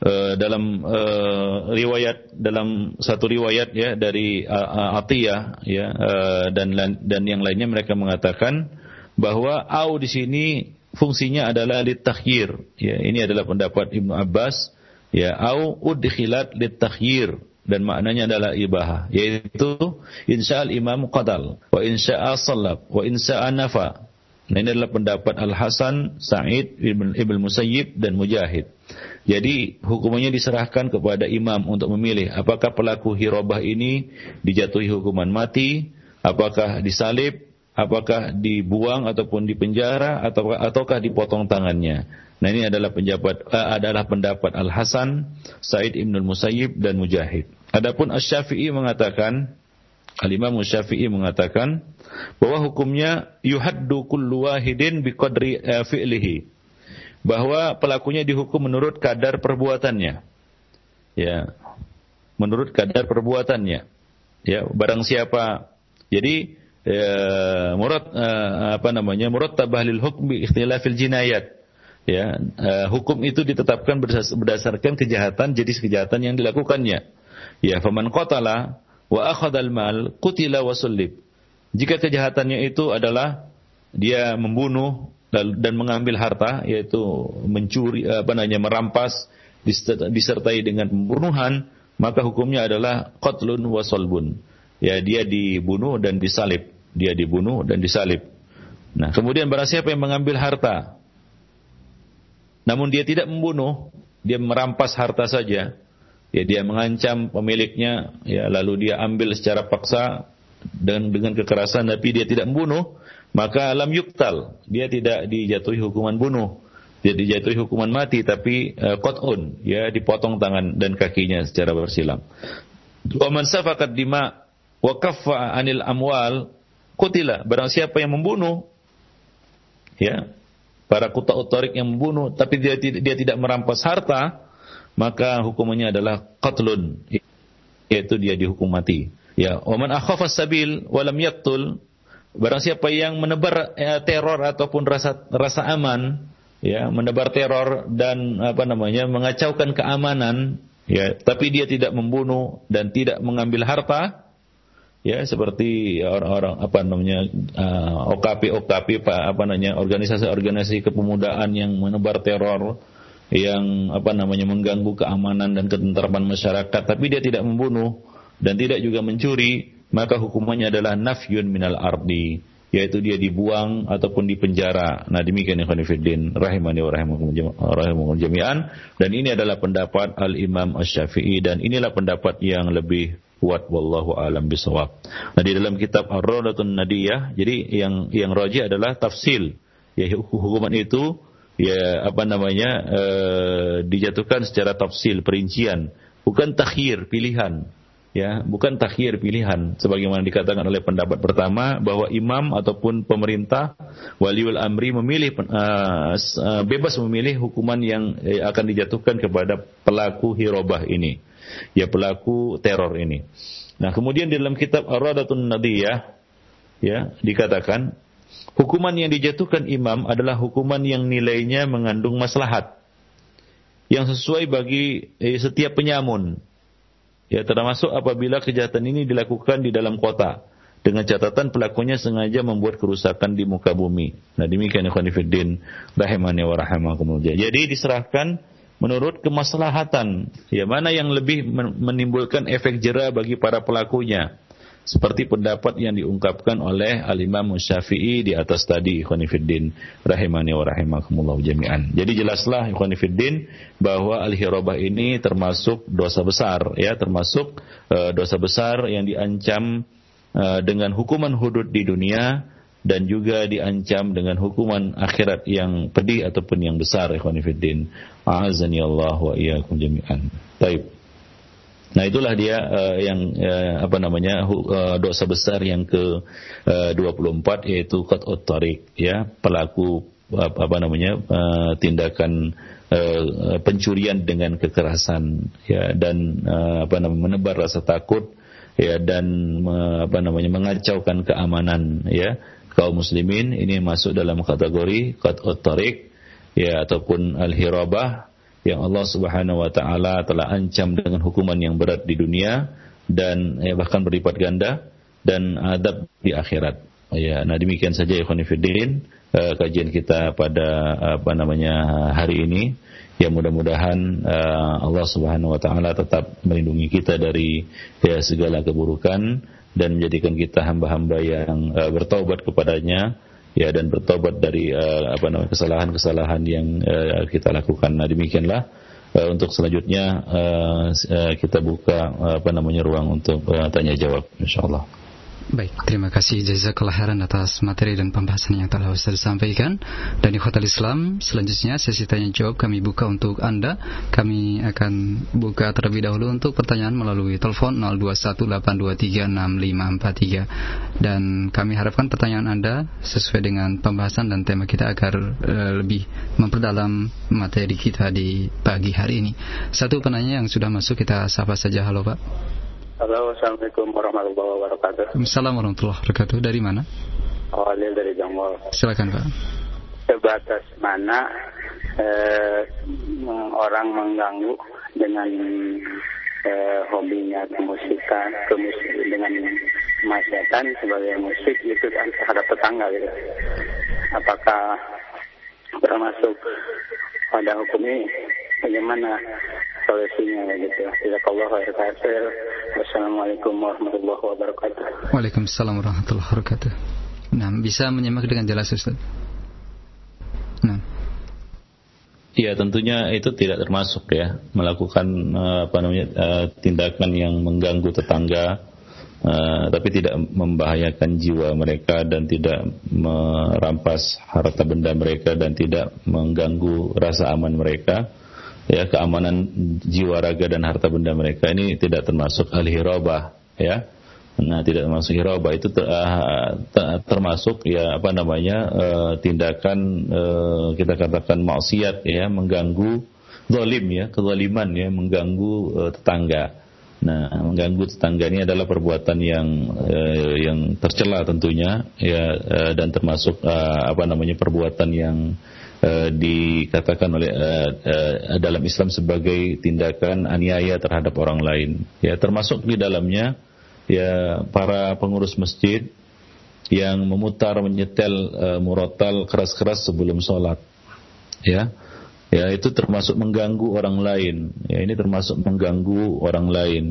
uh, dalam uh, riwayat dalam satu riwayat ya dari uh, Atiyah ya uh, dan dan yang lainnya mereka mengatakan bahwa au di sini fungsinya adalah litakhyir ya. Ini adalah pendapat Ibnu Abbas ya. Au udkhilat litakhyir dan maknanya adalah ibahah yaitu insya'al imam qadal wa insya'a salab wa insya'a nafa Nah ini adalah pendapat Al Hasan, Sa'id, Ibn, Ibn Musayyib dan Mujahid. Jadi hukumannya diserahkan kepada imam untuk memilih apakah pelaku hirobah ini dijatuhi hukuman mati, apakah disalib, apakah dibuang ataupun dipenjara atau ataukah dipotong tangannya. Nah ini adalah pendapat uh, adalah pendapat Al Hasan, Said Ibn Musayyib dan Mujahid. Adapun Asy-Syafi'i mengatakan Al-Imam Syafi'i mengatakan bahwa hukumnya yuhaddu kullu wahidin biqadri uh, fi'lihi bahwa pelakunya dihukum menurut kadar perbuatannya. Ya. Menurut kadar perbuatannya. Ya, barang siapa jadi ya, murad uh, apa namanya? murad tabahlil hukmi ikhtilafil jinayat. Ya, uh, hukum itu ditetapkan berdasarkan kejahatan jenis kejahatan yang dilakukannya. Ya, faman qatala wa akhadal mal qutila wa Jika kejahatannya itu adalah dia membunuh dan mengambil harta yaitu mencuri apa namanya merampas disertai dengan pembunuhan maka hukumnya adalah qatlun wa salbun. Ya dia dibunuh dan disalib. Dia dibunuh dan disalib. Nah kemudian barang siapa yang mengambil harta namun dia tidak membunuh dia merampas harta saja ya dia mengancam pemiliknya ya lalu dia ambil secara paksa dan dengan kekerasan tapi dia tidak membunuh maka alam yuktal dia tidak dijatuhi hukuman bunuh. Dia dijatuhi hukuman mati tapi uh, qat'un. Ya dipotong tangan dan kakinya secara bersilang. Wa man safakat dima wa kaffa anil amwal kutila barang siapa yang membunuh ya para kuta otorik yang membunuh tapi dia dia tidak merampas harta maka hukumannya adalah qatlun. Yaitu dia dihukum mati. Ya wa man akhafa sabil wa lam yaqtul Barang siapa yang menebar ya, teror ataupun rasa rasa aman, ya, menebar teror dan apa namanya mengacaukan keamanan, ya, tapi dia tidak membunuh dan tidak mengambil harta, ya, seperti orang-orang apa namanya uh, OKP OKP apa namanya organisasi-organisasi kepemudaan yang menebar teror, yang apa namanya mengganggu keamanan dan ketentraman masyarakat, tapi dia tidak membunuh dan tidak juga mencuri, maka hukumannya adalah nafyun minal ardi yaitu dia dibuang ataupun dipenjara. Nah demikian ikhwan fillah rahimani wa rahimakumullah jami'an dan ini adalah pendapat Al Imam Asy-Syafi'i dan inilah pendapat yang lebih kuat wallahu alam bisawab. Nah di dalam kitab Ar-Raudatun Nadiyah jadi yang yang rajih adalah tafsil ya hukuman itu ya apa namanya e, dijatuhkan secara tafsil perincian bukan takhir pilihan ya bukan takhir pilihan sebagaimana dikatakan oleh pendapat pertama bahwa imam ataupun pemerintah waliul amri memilih uh, bebas memilih hukuman yang uh, akan dijatuhkan kepada pelaku hirobah ini. Ya pelaku teror ini. Nah kemudian di dalam kitab Ar-Radatun Nadiyah ya dikatakan hukuman yang dijatuhkan imam adalah hukuman yang nilainya mengandung maslahat yang sesuai bagi eh, setiap penyamun Ya termasuk apabila kejahatan ini dilakukan di dalam kota dengan catatan pelakunya sengaja membuat kerusakan di muka bumi. Nah demikian ikhwan fillah rahimani wa rahimakumullah. Jadi diserahkan menurut kemaslahatan, ya mana yang lebih menimbulkan efek jera bagi para pelakunya seperti pendapat yang diungkapkan oleh Al-Imam Syafi'i di atas tadi ikhwanifiddin rahimani wa rahimakumullah jami'an. Jadi jelaslah ikhwanifiddin bahwa al-hirabah ini termasuk dosa besar ya, termasuk uh, dosa besar yang diancam uh, dengan hukuman hudud di dunia dan juga diancam dengan hukuman akhirat yang pedih ataupun yang besar ikhwanifiddin. A'azani Allah wa iyyakum jami'an. Baik. Nah itulah dia uh, yang uh, apa namanya uh, dosa besar yang ke uh, 24 yaitu qat'ut tariq ya. Pelaku apa, apa namanya uh, tindakan uh, pencurian dengan kekerasan ya. Dan uh, apa namanya menebar rasa takut ya dan uh, apa namanya mengacaukan keamanan ya. Kaum muslimin ini masuk dalam kategori qat'ut tariq ya ataupun al-hirabah yang Allah Subhanahu wa taala telah ancam dengan hukuman yang berat di dunia dan ya, bahkan berlipat ganda dan adab di akhirat. Ya, nah demikian saja ya Fiddin uh, kajian kita pada apa namanya hari ini. Ya mudah-mudahan uh, Allah Subhanahu wa taala tetap melindungi kita dari ya, segala keburukan dan menjadikan kita hamba-hamba yang uh, bertaubat kepadanya ya dan bertobat dari uh, apa namanya kesalahan-kesalahan yang uh, kita lakukan. Nah demikianlah uh, untuk selanjutnya uh, uh, kita buka uh, apa namanya ruang untuk uh, tanya jawab insyaallah. Baik, terima kasih jazakallah khairan atas materi dan pembahasan yang telah Ustaz sampaikan. Dan di Hotel Islam, selanjutnya sesi tanya jawab kami buka untuk Anda. Kami akan buka terlebih dahulu untuk pertanyaan melalui telepon 0218236543. Dan kami harapkan pertanyaan Anda sesuai dengan pembahasan dan tema kita agar uh, lebih memperdalam materi kita di pagi hari ini. Satu penanya yang sudah masuk kita sapa saja. Halo Pak. Halo, Assalamualaikum warahmatullahi wabarakatuh. Assalamualaikum warahmatullahi wabarakatuh. Dari mana? Awalnya dari Jamal. Silakan Pak. Sebatas mana eh, orang mengganggu dengan eh, hobinya kemusikan, kemusik dengan masyarakat sebagai musik itu kan terhadap tetangga gitu. Apakah termasuk pada hukum ini? Bagaimana solusinya gitu. Jazakallahu khairan. Wassalamualaikum warahmatullahi wabarakatuh. Waalaikumsalam warahmatullahi wabarakatuh. Nah, bisa menyimak dengan jelas Ustaz. Nah. Ya tentunya itu tidak termasuk ya melakukan uh, apa namanya uh, tindakan yang mengganggu tetangga, uh, tapi tidak membahayakan jiwa mereka dan tidak merampas harta benda mereka dan tidak mengganggu rasa aman mereka ya keamanan jiwa raga dan harta benda mereka. Ini tidak termasuk al-hirabah ya. Nah tidak termasuk hirabah. Itu ter, uh, termasuk ya apa namanya uh, tindakan uh, kita katakan maksiat ya mengganggu zalim ya kezaliman ya mengganggu uh, tetangga. Nah mengganggu tetangga ini adalah perbuatan yang uh, yang tercela tentunya ya uh, dan termasuk uh, apa namanya perbuatan yang uh, dikatakan oleh uh, uh, dalam Islam sebagai tindakan aniaya terhadap orang lain. Ya, termasuk di dalamnya ya para pengurus masjid yang memutar menyetel uh, murotal keras-keras sebelum sholat. Ya, ya itu termasuk mengganggu orang lain. Ya, ini termasuk mengganggu orang lain.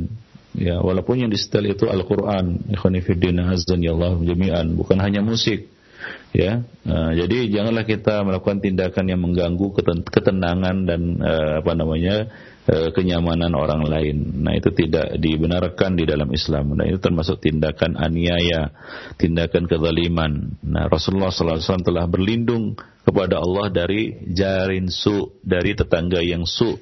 Ya, walaupun yang disetel itu Al-Qur'an, ikhwan fillah azan ya Allah jami'an, bukan hanya musik ya uh, jadi janganlah kita melakukan tindakan yang mengganggu ketenangan dan uh, apa namanya uh, kenyamanan orang lain. Nah itu tidak dibenarkan di dalam Islam. Nah itu termasuk tindakan aniaya tindakan kezaliman. Nah Rasulullah SAW telah berlindung kepada Allah dari jarin su dari tetangga yang su.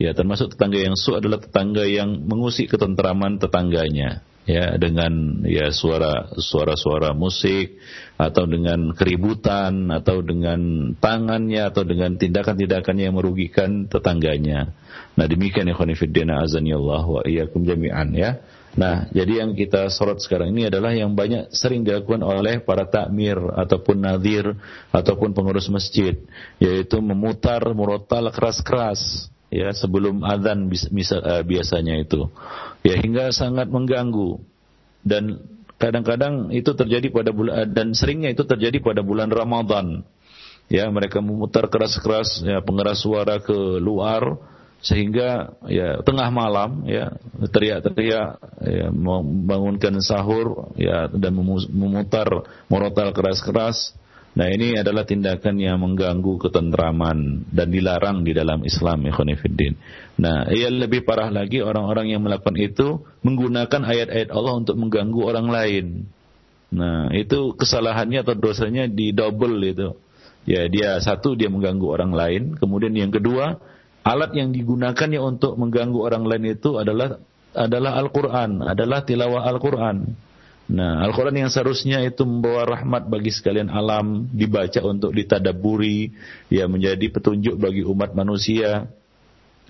Ya termasuk tetangga yang su adalah tetangga yang mengusik ketentraman tetangganya ya dengan ya suara suara-suara musik atau dengan keributan atau dengan tangannya atau dengan tindakan-tindakan yang merugikan tetangganya. Nah, demikian ya khonifuddin azanillah wa iyyakum jami'an ya. Nah, jadi yang kita sorot sekarang ini adalah yang banyak sering dilakukan oleh para takmir ataupun nadir ataupun pengurus masjid, yaitu memutar murotal keras-keras ya sebelum adzan eh, biasanya itu. Ya hingga sangat mengganggu. Dan kadang-kadang itu terjadi pada bulan dan seringnya itu terjadi pada bulan Ramadan. Ya mereka memutar keras-keras ya pengeras suara ke luar sehingga ya tengah malam ya teriak-teriak ya membangunkan sahur ya dan memutar morotal keras-keras Nah ini adalah tindakan yang mengganggu ketentraman dan dilarang di dalam Islam ikhwanifiddin. Nah yang lebih parah lagi orang-orang yang melakukan itu menggunakan ayat-ayat Allah untuk mengganggu orang lain. Nah itu kesalahannya atau dosanya di double itu. Ya dia satu dia mengganggu orang lain, kemudian yang kedua alat yang digunakannya untuk mengganggu orang lain itu adalah adalah Al-Quran, adalah tilawah Al-Quran. Nah, Al-Quran yang seharusnya itu membawa rahmat bagi sekalian alam, dibaca untuk ditadaburi, ya menjadi petunjuk bagi umat manusia,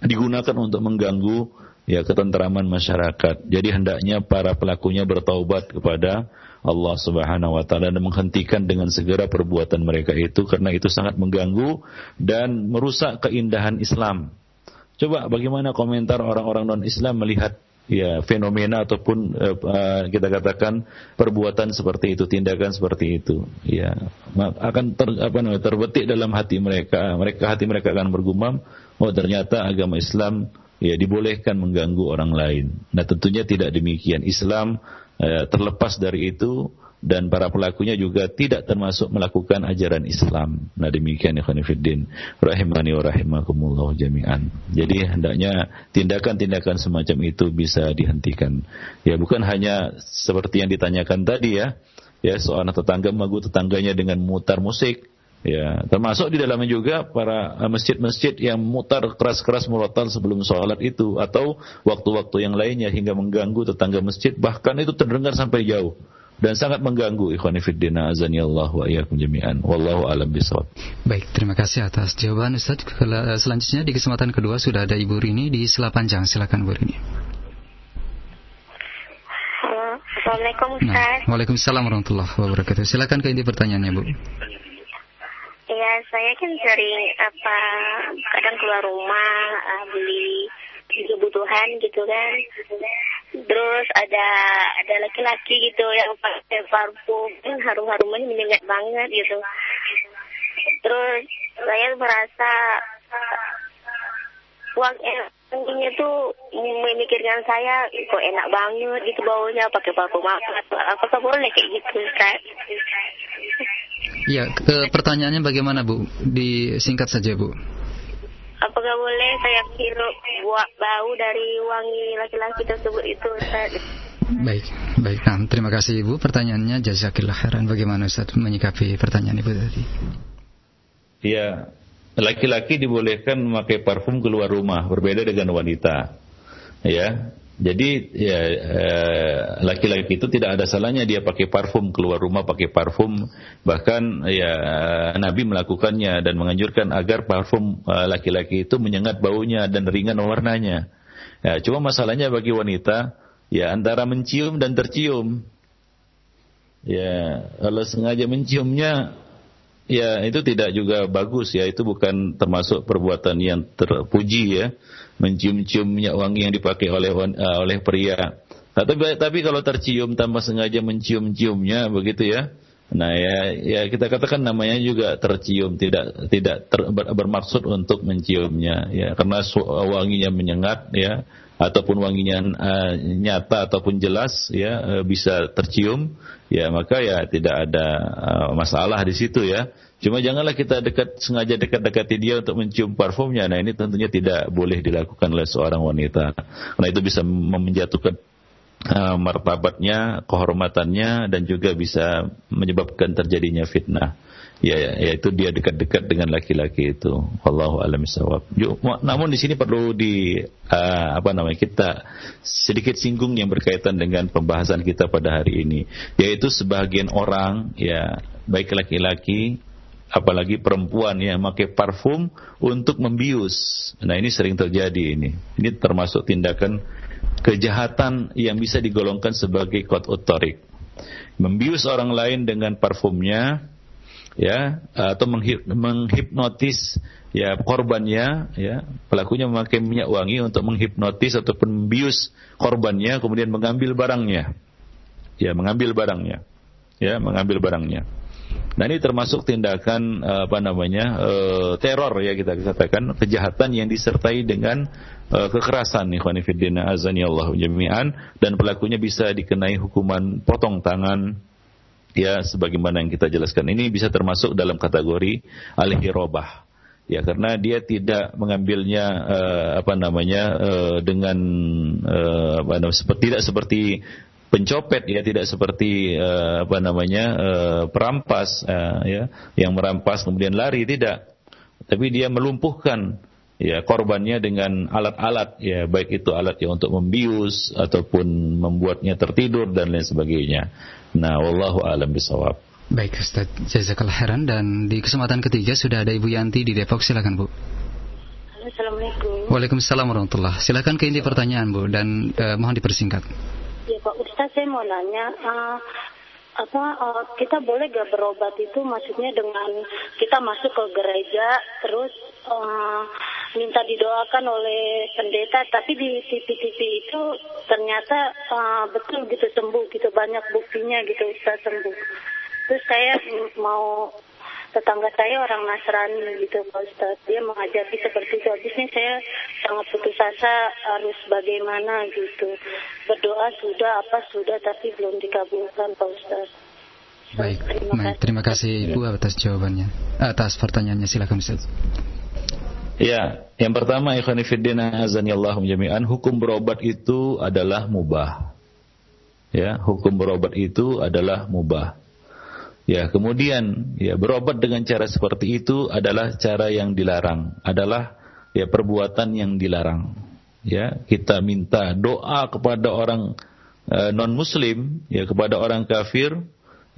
digunakan untuk mengganggu ya ketentraman masyarakat. Jadi hendaknya para pelakunya bertaubat kepada Allah Subhanahu wa taala dan menghentikan dengan segera perbuatan mereka itu karena itu sangat mengganggu dan merusak keindahan Islam. Coba bagaimana komentar orang-orang non-Islam melihat ya fenomena ataupun uh, kita katakan perbuatan seperti itu, tindakan seperti itu, ya akan ter, apa namanya terbetik dalam hati mereka. Mereka hati mereka akan bergumam, oh ternyata agama Islam ya dibolehkan mengganggu orang lain. Nah tentunya tidak demikian. Islam uh, terlepas dari itu dan para pelakunya juga tidak termasuk melakukan ajaran Islam. Nah demikian ya khonifuddin rahimani wa rahimakumullah jami'an. Jadi hendaknya tindakan-tindakan semacam itu bisa dihentikan. Ya bukan hanya seperti yang ditanyakan tadi ya, ya seorang tetangga mengganggu tetangganya dengan mutar musik. Ya, termasuk di dalamnya juga para masjid-masjid yang mutar keras-keras murotal sebelum sholat itu atau waktu-waktu yang lainnya hingga mengganggu tetangga masjid bahkan itu terdengar sampai jauh dan sangat mengganggu ikhwani fiddin azani Allah wa iyyakum jami'an wallahu alam bisawab. Baik, terima kasih atas jawaban Ustaz. Selanjutnya di kesempatan kedua sudah ada Ibu Rini di Selapanjang. Silakan Bu Rini. Halo, Assalamualaikum nah, Ustaz. Nah, Waalaikumsalam warahmatullahi wabarakatuh. Silakan ke inti pertanyaannya Bu. Iya, saya kan sering apa kadang keluar rumah uh, beli kebutuhan gitu kan terus ada ada laki-laki gitu yang pakai parfum harum-harumnya menyengat banget gitu terus saya merasa uang wanginya tuh memikirkan saya kok enak banget gitu baunya pakai parfum apa apakah boleh kayak gitu kan Iya, pertanyaannya bagaimana Bu? Disingkat saja Bu. Apakah boleh saya hirup buat bau dari wangi laki-laki tersebut itu Ustaz? Baik, baik. Nah, terima kasih Ibu. Pertanyaannya jazakillah khairan. Bagaimana Ustaz menyikapi pertanyaan Ibu tadi? Iya, laki-laki dibolehkan memakai parfum keluar rumah, berbeda dengan wanita. Ya, jadi ya eh, laki-laki itu tidak ada salahnya dia pakai parfum keluar rumah pakai parfum bahkan ya Nabi melakukannya dan menganjurkan agar parfum eh, laki-laki itu menyengat baunya dan ringan warnanya. Ya, cuma masalahnya bagi wanita ya antara mencium dan tercium. Ya, kalau sengaja menciumnya ya itu tidak juga bagus ya. Itu bukan termasuk perbuatan yang terpuji ya. Mencium-cium minyak wangi yang dipakai oleh uh, oleh pria. Tapi tapi kalau tercium tanpa sengaja mencium-ciumnya begitu ya. Nah ya ya kita katakan namanya juga tercium tidak tidak ter, ber, bermaksud untuk menciumnya ya. Karena wanginya menyengat ya ataupun wanginya uh, nyata ataupun jelas ya uh, bisa tercium ya maka ya tidak ada uh, masalah di situ ya. Cuma janganlah kita dekat sengaja dekat-dekati dia untuk mencium parfumnya. Nah ini tentunya tidak boleh dilakukan oleh seorang wanita. Karena itu bisa menjatuhkan uh, martabatnya kehormatannya dan juga bisa menyebabkan terjadinya fitnah ya, ya yaitu dia dekat-dekat dengan laki-laki itu. Allahu a'lam bishawab. Namun di sini perlu di uh, apa namanya kita sedikit singgung yang berkaitan dengan pembahasan kita pada hari ini, yaitu sebagian orang ya baik laki-laki apalagi perempuan yang memakai parfum untuk membius. Nah, ini sering terjadi ini. Ini termasuk tindakan kejahatan yang bisa digolongkan sebagai kot otorik. Membius orang lain dengan parfumnya ya atau menghipnotis ya korbannya ya. Pelakunya memakai minyak wangi untuk menghipnotis ataupun membius korbannya kemudian mengambil barangnya. Ya mengambil barangnya. Ya mengambil barangnya. Nah ini termasuk tindakan apa namanya uh, teror ya kita katakan kejahatan yang disertai dengan uh, kekerasan ikhwanifiddin azani Allah jami'an dan pelakunya bisa dikenai hukuman potong tangan ya sebagaimana yang kita jelaskan. Ini bisa termasuk dalam kategori al-hirobah. Ya karena dia tidak mengambilnya uh, apa namanya uh, dengan uh, apa namanya seperti tidak seperti pencopet ya tidak seperti uh, apa namanya uh, perampas uh, ya yang merampas kemudian lari tidak. Tapi dia melumpuhkan ya korbannya dengan alat-alat ya baik itu alat yang untuk membius ataupun membuatnya tertidur dan lain sebagainya. Nah, wallahu alam bisawab. Baik Ustaz, jazakallah khairan dan di kesempatan ketiga sudah ada Ibu Yanti di Depok silakan Bu. Assalamualaikum. Waalaikumsalam warahmatullah. Silakan ke inti pertanyaan Bu dan uh, mohon dipersingkat. Ya Pak Ustaz saya mau nanya uh, apa uh, kita boleh gak berobat itu maksudnya dengan kita masuk ke gereja terus uh, minta didoakan oleh pendeta tapi di TV-TV itu ternyata uh, betul gitu sembuh gitu banyak buktinya gitu bisa sembuh. Terus saya mau tetangga saya orang Nasrani gitu Pak Ustaz. Dia mengajari seperti itu. Habis ini saya sangat putus asa harus bagaimana gitu. Berdoa sudah apa sudah tapi belum dikabulkan Pak Ustaz. Baik. Terima, baik, kasih. terima kasih Ibu atas jawabannya atas pertanyaannya. Silakan Ustaz Ya, yang pertama ikhwanifiddina azanillahu jami'an, hukum berobat itu adalah mubah. Ya, hukum berobat itu adalah mubah. Ya, kemudian ya berobat dengan cara seperti itu adalah cara yang dilarang, adalah ya perbuatan yang dilarang. Ya, kita minta doa kepada orang uh, non muslim, ya kepada orang kafir,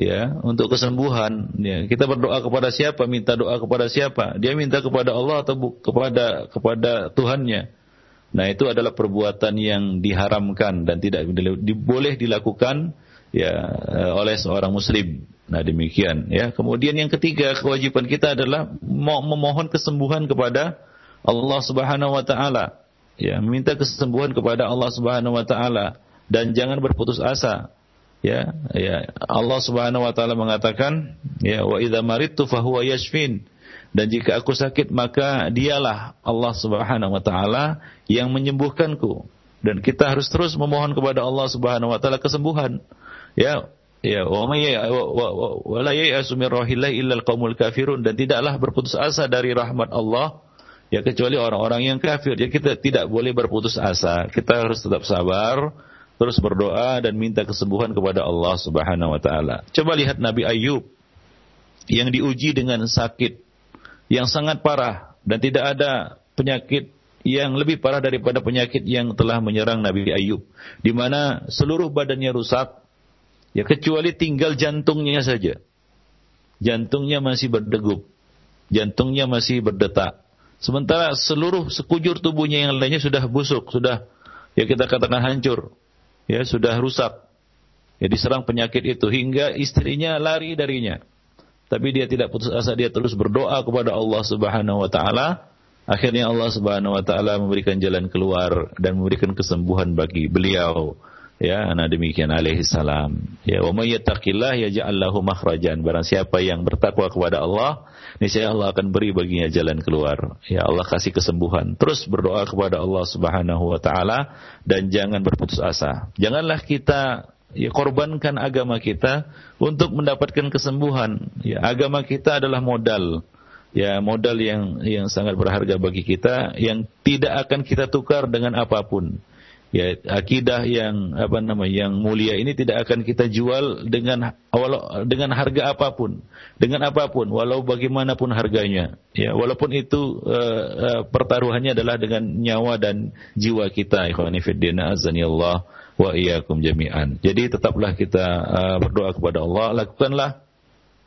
ya untuk kesembuhan. Ya, kita berdoa kepada siapa? Minta doa kepada siapa? Dia minta kepada Allah atau bu, kepada kepada Tuhannya. Nah, itu adalah perbuatan yang diharamkan dan tidak boleh dilakukan ya eh, oleh seorang muslim. Nah demikian ya. Kemudian yang ketiga kewajiban kita adalah memohon kesembuhan kepada Allah Subhanahu wa taala. Ya, meminta kesembuhan kepada Allah Subhanahu wa taala dan jangan berputus asa. Ya, ya Allah Subhanahu wa taala mengatakan, ya wa idza maridtu fahuwa yashfin. Dan jika aku sakit maka dialah Allah Subhanahu wa taala yang menyembuhkanku. Dan kita harus terus memohon kepada Allah Subhanahu wa taala kesembuhan. Ya, Ya, wa la ya'asu min illa al kafirun dan tidaklah berputus asa dari rahmat Allah ya kecuali orang-orang yang kafir. Ya kita tidak boleh berputus asa. Kita harus tetap sabar, terus berdoa dan minta kesembuhan kepada Allah Subhanahu wa taala. Coba lihat Nabi Ayub yang diuji dengan sakit yang sangat parah dan tidak ada penyakit yang lebih parah daripada penyakit yang telah menyerang Nabi Ayub di mana seluruh badannya rusak Ya kecuali tinggal jantungnya saja. Jantungnya masih berdegup. Jantungnya masih berdetak. Sementara seluruh sekujur tubuhnya yang lainnya sudah busuk, sudah ya kita katakan hancur. Ya, sudah rusak. Ya diserang penyakit itu hingga istrinya lari darinya. Tapi dia tidak putus asa, dia terus berdoa kepada Allah Subhanahu wa taala. Akhirnya Allah Subhanahu wa taala memberikan jalan keluar dan memberikan kesembuhan bagi beliau. Ya, nah demikian alaihi salam. Ya, wa may yattaqillah yaj'al lahu makhrajan. Barang siapa yang bertakwa kepada Allah, niscaya Allah akan beri baginya jalan keluar. Ya, Allah kasih kesembuhan. Terus berdoa kepada Allah Subhanahu wa taala dan jangan berputus asa. Janganlah kita ya korbankan agama kita untuk mendapatkan kesembuhan. Ya, agama kita adalah modal ya modal yang yang sangat berharga bagi kita yang tidak akan kita tukar dengan apa pun ya akidah yang apa namanya yang mulia ini tidak akan kita jual dengan walau dengan harga apa pun. Dengan apa pun walau bagaimanapun harganya. Ya walaupun itu uh, uh, pertaruhannya adalah dengan nyawa dan jiwa kita ikhwani fillah azanillah wa iyyakum jami'an. Jadi tetaplah kita uh, berdoa kepada Allah. Lakukanlah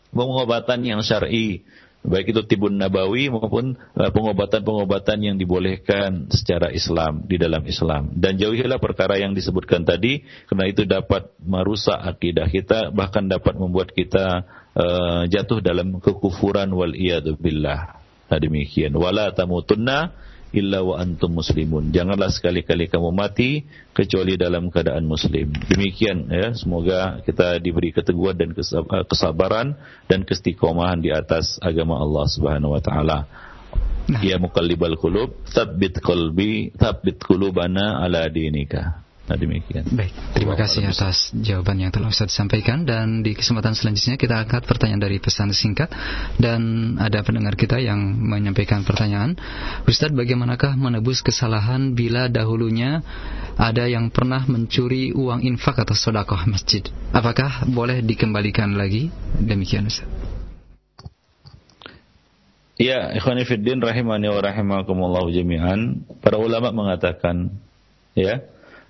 pengobatan yang syar'i baik itu tibun nabawi maupun eh, pengobatan-pengobatan yang dibolehkan secara Islam di dalam Islam dan jauhilah perkara yang disebutkan tadi karena itu dapat merusak akidah kita bahkan dapat membuat kita uh, jatuh dalam kekufuran wal billah. Nah demikian wala tamutunna illa wa antum muslimun. Janganlah sekali-kali kamu mati kecuali dalam keadaan muslim. Demikian ya, semoga kita diberi keteguhan dan eh, kesabaran dan kestiqomahan di atas agama Allah Subhanahu wa taala. Nah. Ya muqallibal qulub, tsabbit qalbi, tsabbit qulubana ala dinika. Nah demikian. Baik, terima kasih atas jawaban yang telah Ustaz sampaikan dan di kesempatan selanjutnya kita angkat pertanyaan dari pesan singkat dan ada pendengar kita yang menyampaikan pertanyaan. Ustaz, bagaimanakah menebus kesalahan bila dahulunya ada yang pernah mencuri uang infak atau sodakoh masjid? Apakah boleh dikembalikan lagi? Demikian Ustaz. Ya, ikhwani fiddin rahimani wa rahimakumullah jami'an. Para ulama mengatakan, ya,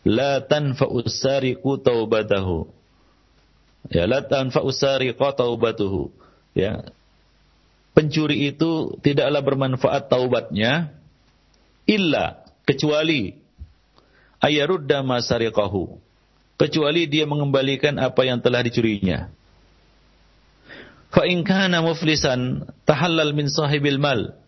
la tanfa'u sariqu taubatahu. Ya, la tanfa'u sariqu taubatuhu. Ya. Pencuri itu tidaklah bermanfaat taubatnya illa kecuali ayarudda masariqahu. Kecuali dia mengembalikan apa yang telah dicurinya. Fa in kana muflisan tahallal min sahibil mal.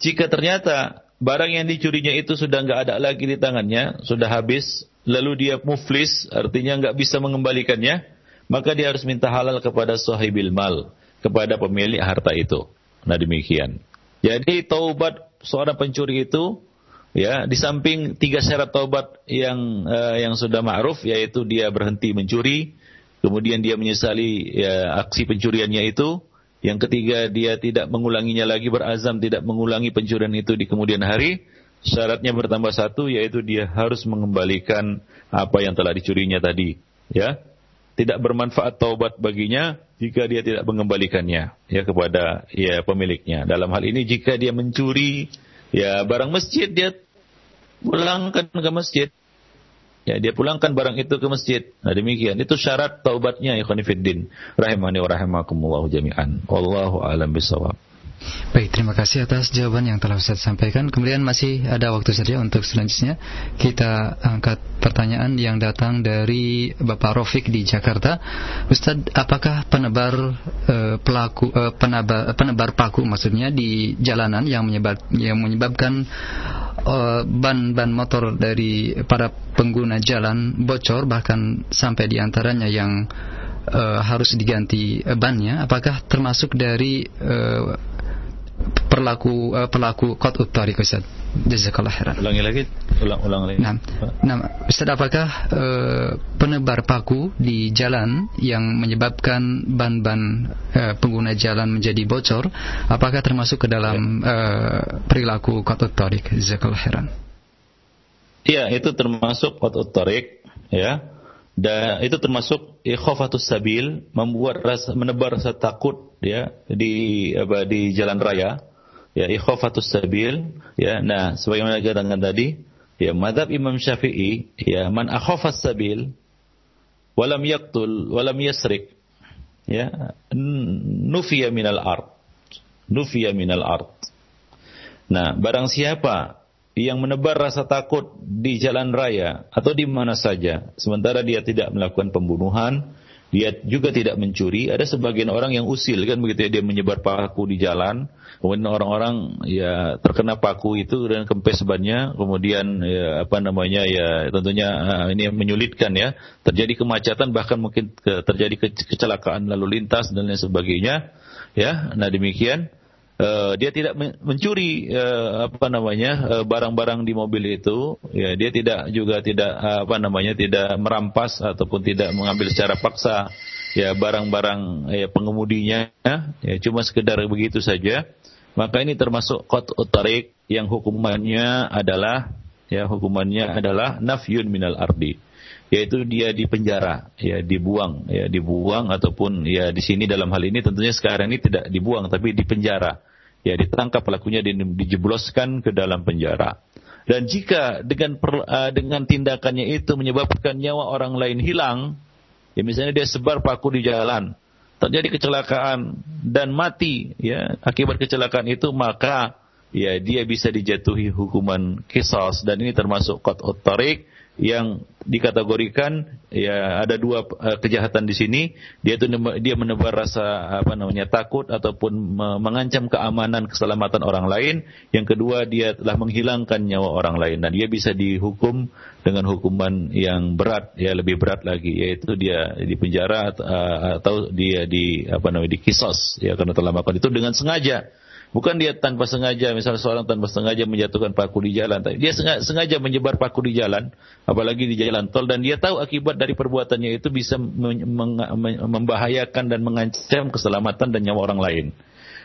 Jika ternyata barang yang dicurinya itu sudah nggak ada lagi di tangannya, sudah habis, lalu dia muflis, artinya nggak bisa mengembalikannya, maka dia harus minta halal kepada sahibil mal, kepada pemilik harta itu. Nah demikian. Jadi taubat seorang pencuri itu ya di samping tiga syarat taubat yang uh, yang sudah ma'ruf yaitu dia berhenti mencuri, kemudian dia menyesali ya, aksi pencuriannya itu. Yang ketiga, dia tidak mengulanginya lagi, berazam tidak mengulangi pencurian itu di kemudian hari. Syaratnya bertambah satu, yaitu dia harus mengembalikan apa yang telah dicurinya tadi. Ya, tidak bermanfaat taubat baginya jika dia tidak mengembalikannya ya kepada ya pemiliknya. Dalam hal ini jika dia mencuri ya barang masjid dia pulangkan ke masjid Ya, dia pulangkan barang itu ke masjid. Nah, demikian. Itu syarat taubatnya ya khonifuddin. Rahimani wa rahimakumullah jami'an. Wallahu a'lam bisawab. Baik, terima kasih atas jawaban yang telah Ustaz sampaikan. Kemudian masih ada waktu saja untuk selanjutnya kita angkat pertanyaan yang datang dari Bapak Rofik di Jakarta. Ustaz, apakah penebar uh, pelaku uh, penebar, penebar paku maksudnya di jalanan yang menyebab yang menyebabkan Eh, ban-ban motor dari para pengguna jalan bocor bahkan sampai di antaranya yang uh, harus diganti bannya apakah termasuk dari perlaku uh, pelaku kot utari Ustaz. Jazakallah khairan. Ulangi lagi, ulang-ulang lagi. Nah, nah Ustaz apakah uh, penebar paku di jalan yang menyebabkan ban-ban uh, pengguna jalan menjadi bocor, apakah termasuk ke dalam ya. uh, perilaku kot utari Jazakallah khairan. Iya, itu termasuk utari ya dan itu termasuk ikhafatus sabil membuat rasa menebar rasa takut ya di apa di jalan raya. Ya ikhafatus sabil. Ya nah sebagaimana katakan tadi ya madhab Imam Syafi'i ya man akhafas sabil walam yaqtul walam yasrik ya nufiya minal ard. Nufiya minal ard. Nah barang siapa yang menebar rasa takut di jalan raya atau di mana saja, sementara dia tidak melakukan pembunuhan, dia juga tidak mencuri. Ada sebagian orang yang usil kan begitu ya, dia menyebar paku di jalan, kemudian orang-orang ya terkena paku itu dan kempes bannya, kemudian ya, apa namanya ya tentunya uh, ini menyulitkan ya, terjadi kemacetan bahkan mungkin terjadi ke, kecelakaan lalu lintas dan lain sebagainya. Ya, nah demikian uh, dia tidak mencuri uh, apa namanya barang-barang uh, di mobil itu. Ya dia tidak juga tidak uh, apa namanya tidak merampas ataupun tidak mengambil secara paksa ya barang-barang ya pengemudinya. Ya cuma sekedar begitu saja. Maka ini termasuk qat utarik yang hukumannya adalah ya hukumannya adalah nafyun minal ardi yaitu dia di penjara ya dibuang ya dibuang ataupun ya di sini dalam hal ini tentunya sekarang ini tidak dibuang tapi di penjara ya ditangkap pelakunya dijebloskan ke dalam penjara. Dan jika dengan per, uh, dengan tindakannya itu menyebabkan nyawa orang lain hilang, ya misalnya dia sebar paku di jalan, terjadi kecelakaan dan mati ya akibat kecelakaan itu maka ya dia bisa dijatuhi hukuman kisas dan ini termasuk qat'ut tariq yang dikategorikan ya ada dua uh, kejahatan di sini. Dia itu dia menebar rasa apa namanya takut ataupun mengancam keamanan keselamatan orang lain. Yang kedua dia telah menghilangkan nyawa orang lain dan dia bisa dihukum dengan hukuman yang berat ya lebih berat lagi yaitu dia di penjara uh, atau dia di apa namanya di kisos ya karena telah melakukan itu dengan sengaja Bukan dia tanpa sengaja, misalnya seorang tanpa sengaja menjatuhkan paku di jalan. Dia sengaja menyebar paku di jalan, apalagi di jalan tol, dan dia tahu akibat dari perbuatannya itu bisa membahayakan dan mengancam keselamatan dan nyawa orang lain.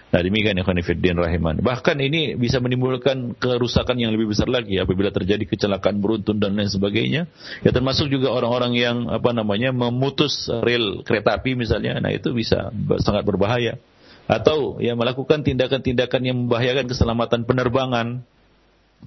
Nah demikian Ikhwanifiddin Rahiman. Bahkan ini bisa menimbulkan kerusakan yang lebih besar lagi apabila terjadi kecelakaan beruntun dan lain sebagainya. Ya termasuk juga orang-orang yang apa namanya memutus rel kereta api misalnya. Nah itu bisa sangat berbahaya atau ya melakukan tindakan-tindakan yang membahayakan keselamatan penerbangan,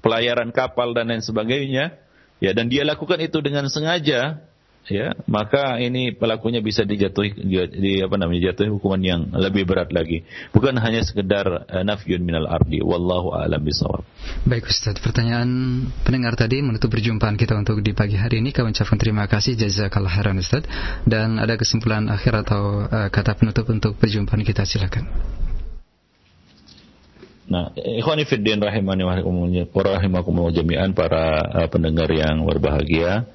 pelayaran kapal dan lain sebagainya, ya dan dia lakukan itu dengan sengaja, ya maka ini pelakunya bisa dijatuhi di apa namanya jatuhi hukuman yang lebih berat lagi. Bukan hanya sekedar uh, nafyun minal ardi. Wallahu a'lam bisawab baik Ustaz pertanyaan pendengar tadi menutup perjumpaan kita untuk di pagi hari ini. Kami ucapkan terima kasih. Jazakallah khairan Ustaz. Dan ada kesimpulan akhir atau uh, kata penutup untuk perjumpaan kita silakan. Nah, ikhwani fiddin rahimani wa rahimakumullah jami'an para uh, pendengar yang berbahagia.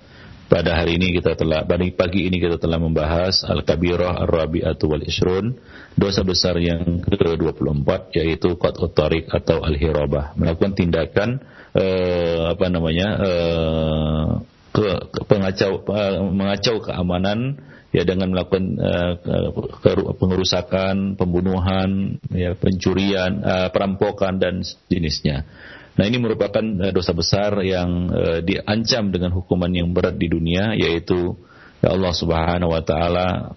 Pada hari ini kita telah pada pagi ini kita telah membahas al-kabirah ar-rabi'atu wal isrun, dosa besar yang ke-24 yaitu qat'ut tariq atau al-hirabah, melakukan tindakan eh, apa namanya? Eh, ke, ke pengacau eh, mengacau keamanan ya dengan melakukan uh, pengerusakan, pembunuhan, ya pencurian, uh, perampokan dan jenisnya. Nah ini merupakan uh, dosa besar yang uh, diancam dengan hukuman yang berat di dunia yaitu ya Allah Subhanahu wa taala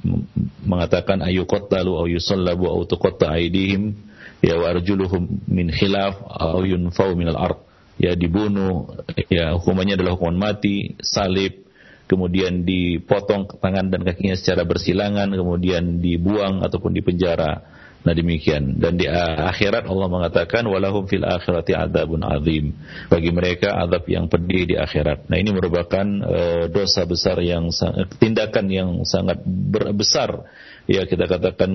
mengatakan ayyuqattalu aw yusallabu aw tuqatta aydihim ya wa arjuluhum min khilaf aw yunfau minal ard. Ya dibunuh ya hukumannya adalah hukuman mati salib kemudian dipotong tangan dan kakinya secara bersilangan kemudian dibuang ataupun dipenjara Nah demikian dan di akhirat Allah mengatakan walahum fil akhirati adzabun azim. Bagi mereka azab yang pedih di akhirat. Nah ini merupakan uh, dosa besar yang tindakan yang sangat besar ya kita katakan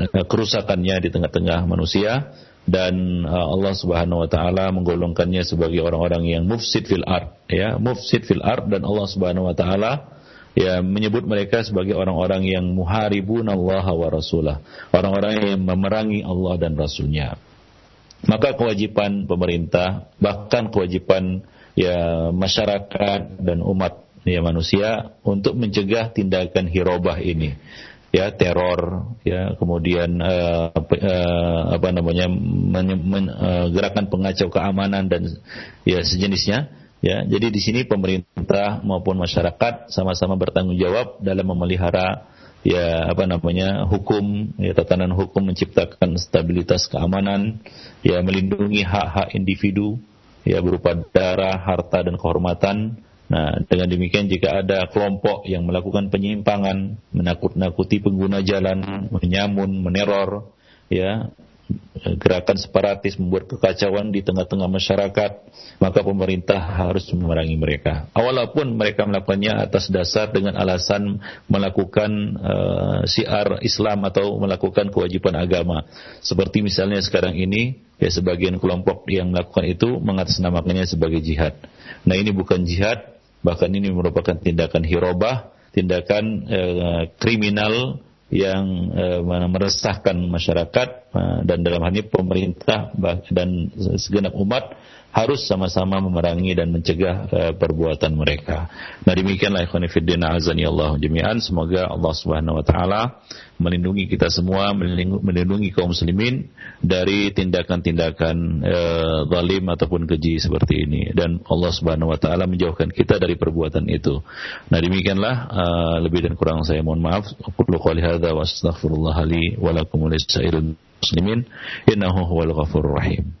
uh, kerusakannya di tengah-tengah manusia dan uh, Allah Subhanahu wa taala menggolongkannya sebagai orang-orang yang mufsid fil ard ya mufsid fil ard dan Allah Subhanahu wa taala ya menyebut mereka sebagai orang-orang yang muharibun Allah wa rasulah, orang-orang yang memerangi Allah dan rasulnya. Maka kewajiban pemerintah, bahkan kewajiban ya masyarakat dan umat ya manusia untuk mencegah tindakan hirobah ini. Ya teror ya kemudian uh, uh, apa namanya men, men, uh, gerakan pengacau keamanan dan ya sejenisnya Ya, jadi di sini pemerintah maupun masyarakat sama-sama bertanggung jawab dalam memelihara ya apa namanya hukum ya tatanan hukum menciptakan stabilitas keamanan ya melindungi hak-hak individu ya berupa darah, harta dan kehormatan. Nah, dengan demikian jika ada kelompok yang melakukan penyimpangan, menakut-nakuti pengguna jalan, menyamun, meneror, ya gerakan separatis membuat kekacauan di tengah-tengah masyarakat, maka pemerintah harus memerangi mereka. Walaupun mereka melakukannya atas dasar dengan alasan melakukan uh, siar Islam atau melakukan kewajiban agama. Seperti misalnya sekarang ini, ya sebagian kelompok yang melakukan itu mengatasnamakannya sebagai jihad. Nah ini bukan jihad, bahkan ini merupakan tindakan hirobah, tindakan uh, kriminal yang uh, meresahkan masyarakat uh, dan dalam hal ini pemerintah dan segenap umat harus sama-sama memerangi dan mencegah uh, perbuatan mereka. Nah demikianlah ikhwan fillah azani Allah jami'an semoga Allah Subhanahu wa taala melindungi kita semua, melindungi kaum muslimin dari tindakan-tindakan uh, zalim ataupun keji seperti ini dan Allah Subhanahu wa taala menjauhkan kita dari perbuatan itu. Nah demikianlah uh, lebih dan kurang saya mohon maaf. Aku qouli hadza wa astaghfirullah li wa lakum wa muslimin innahu huwal ghafurur rahim.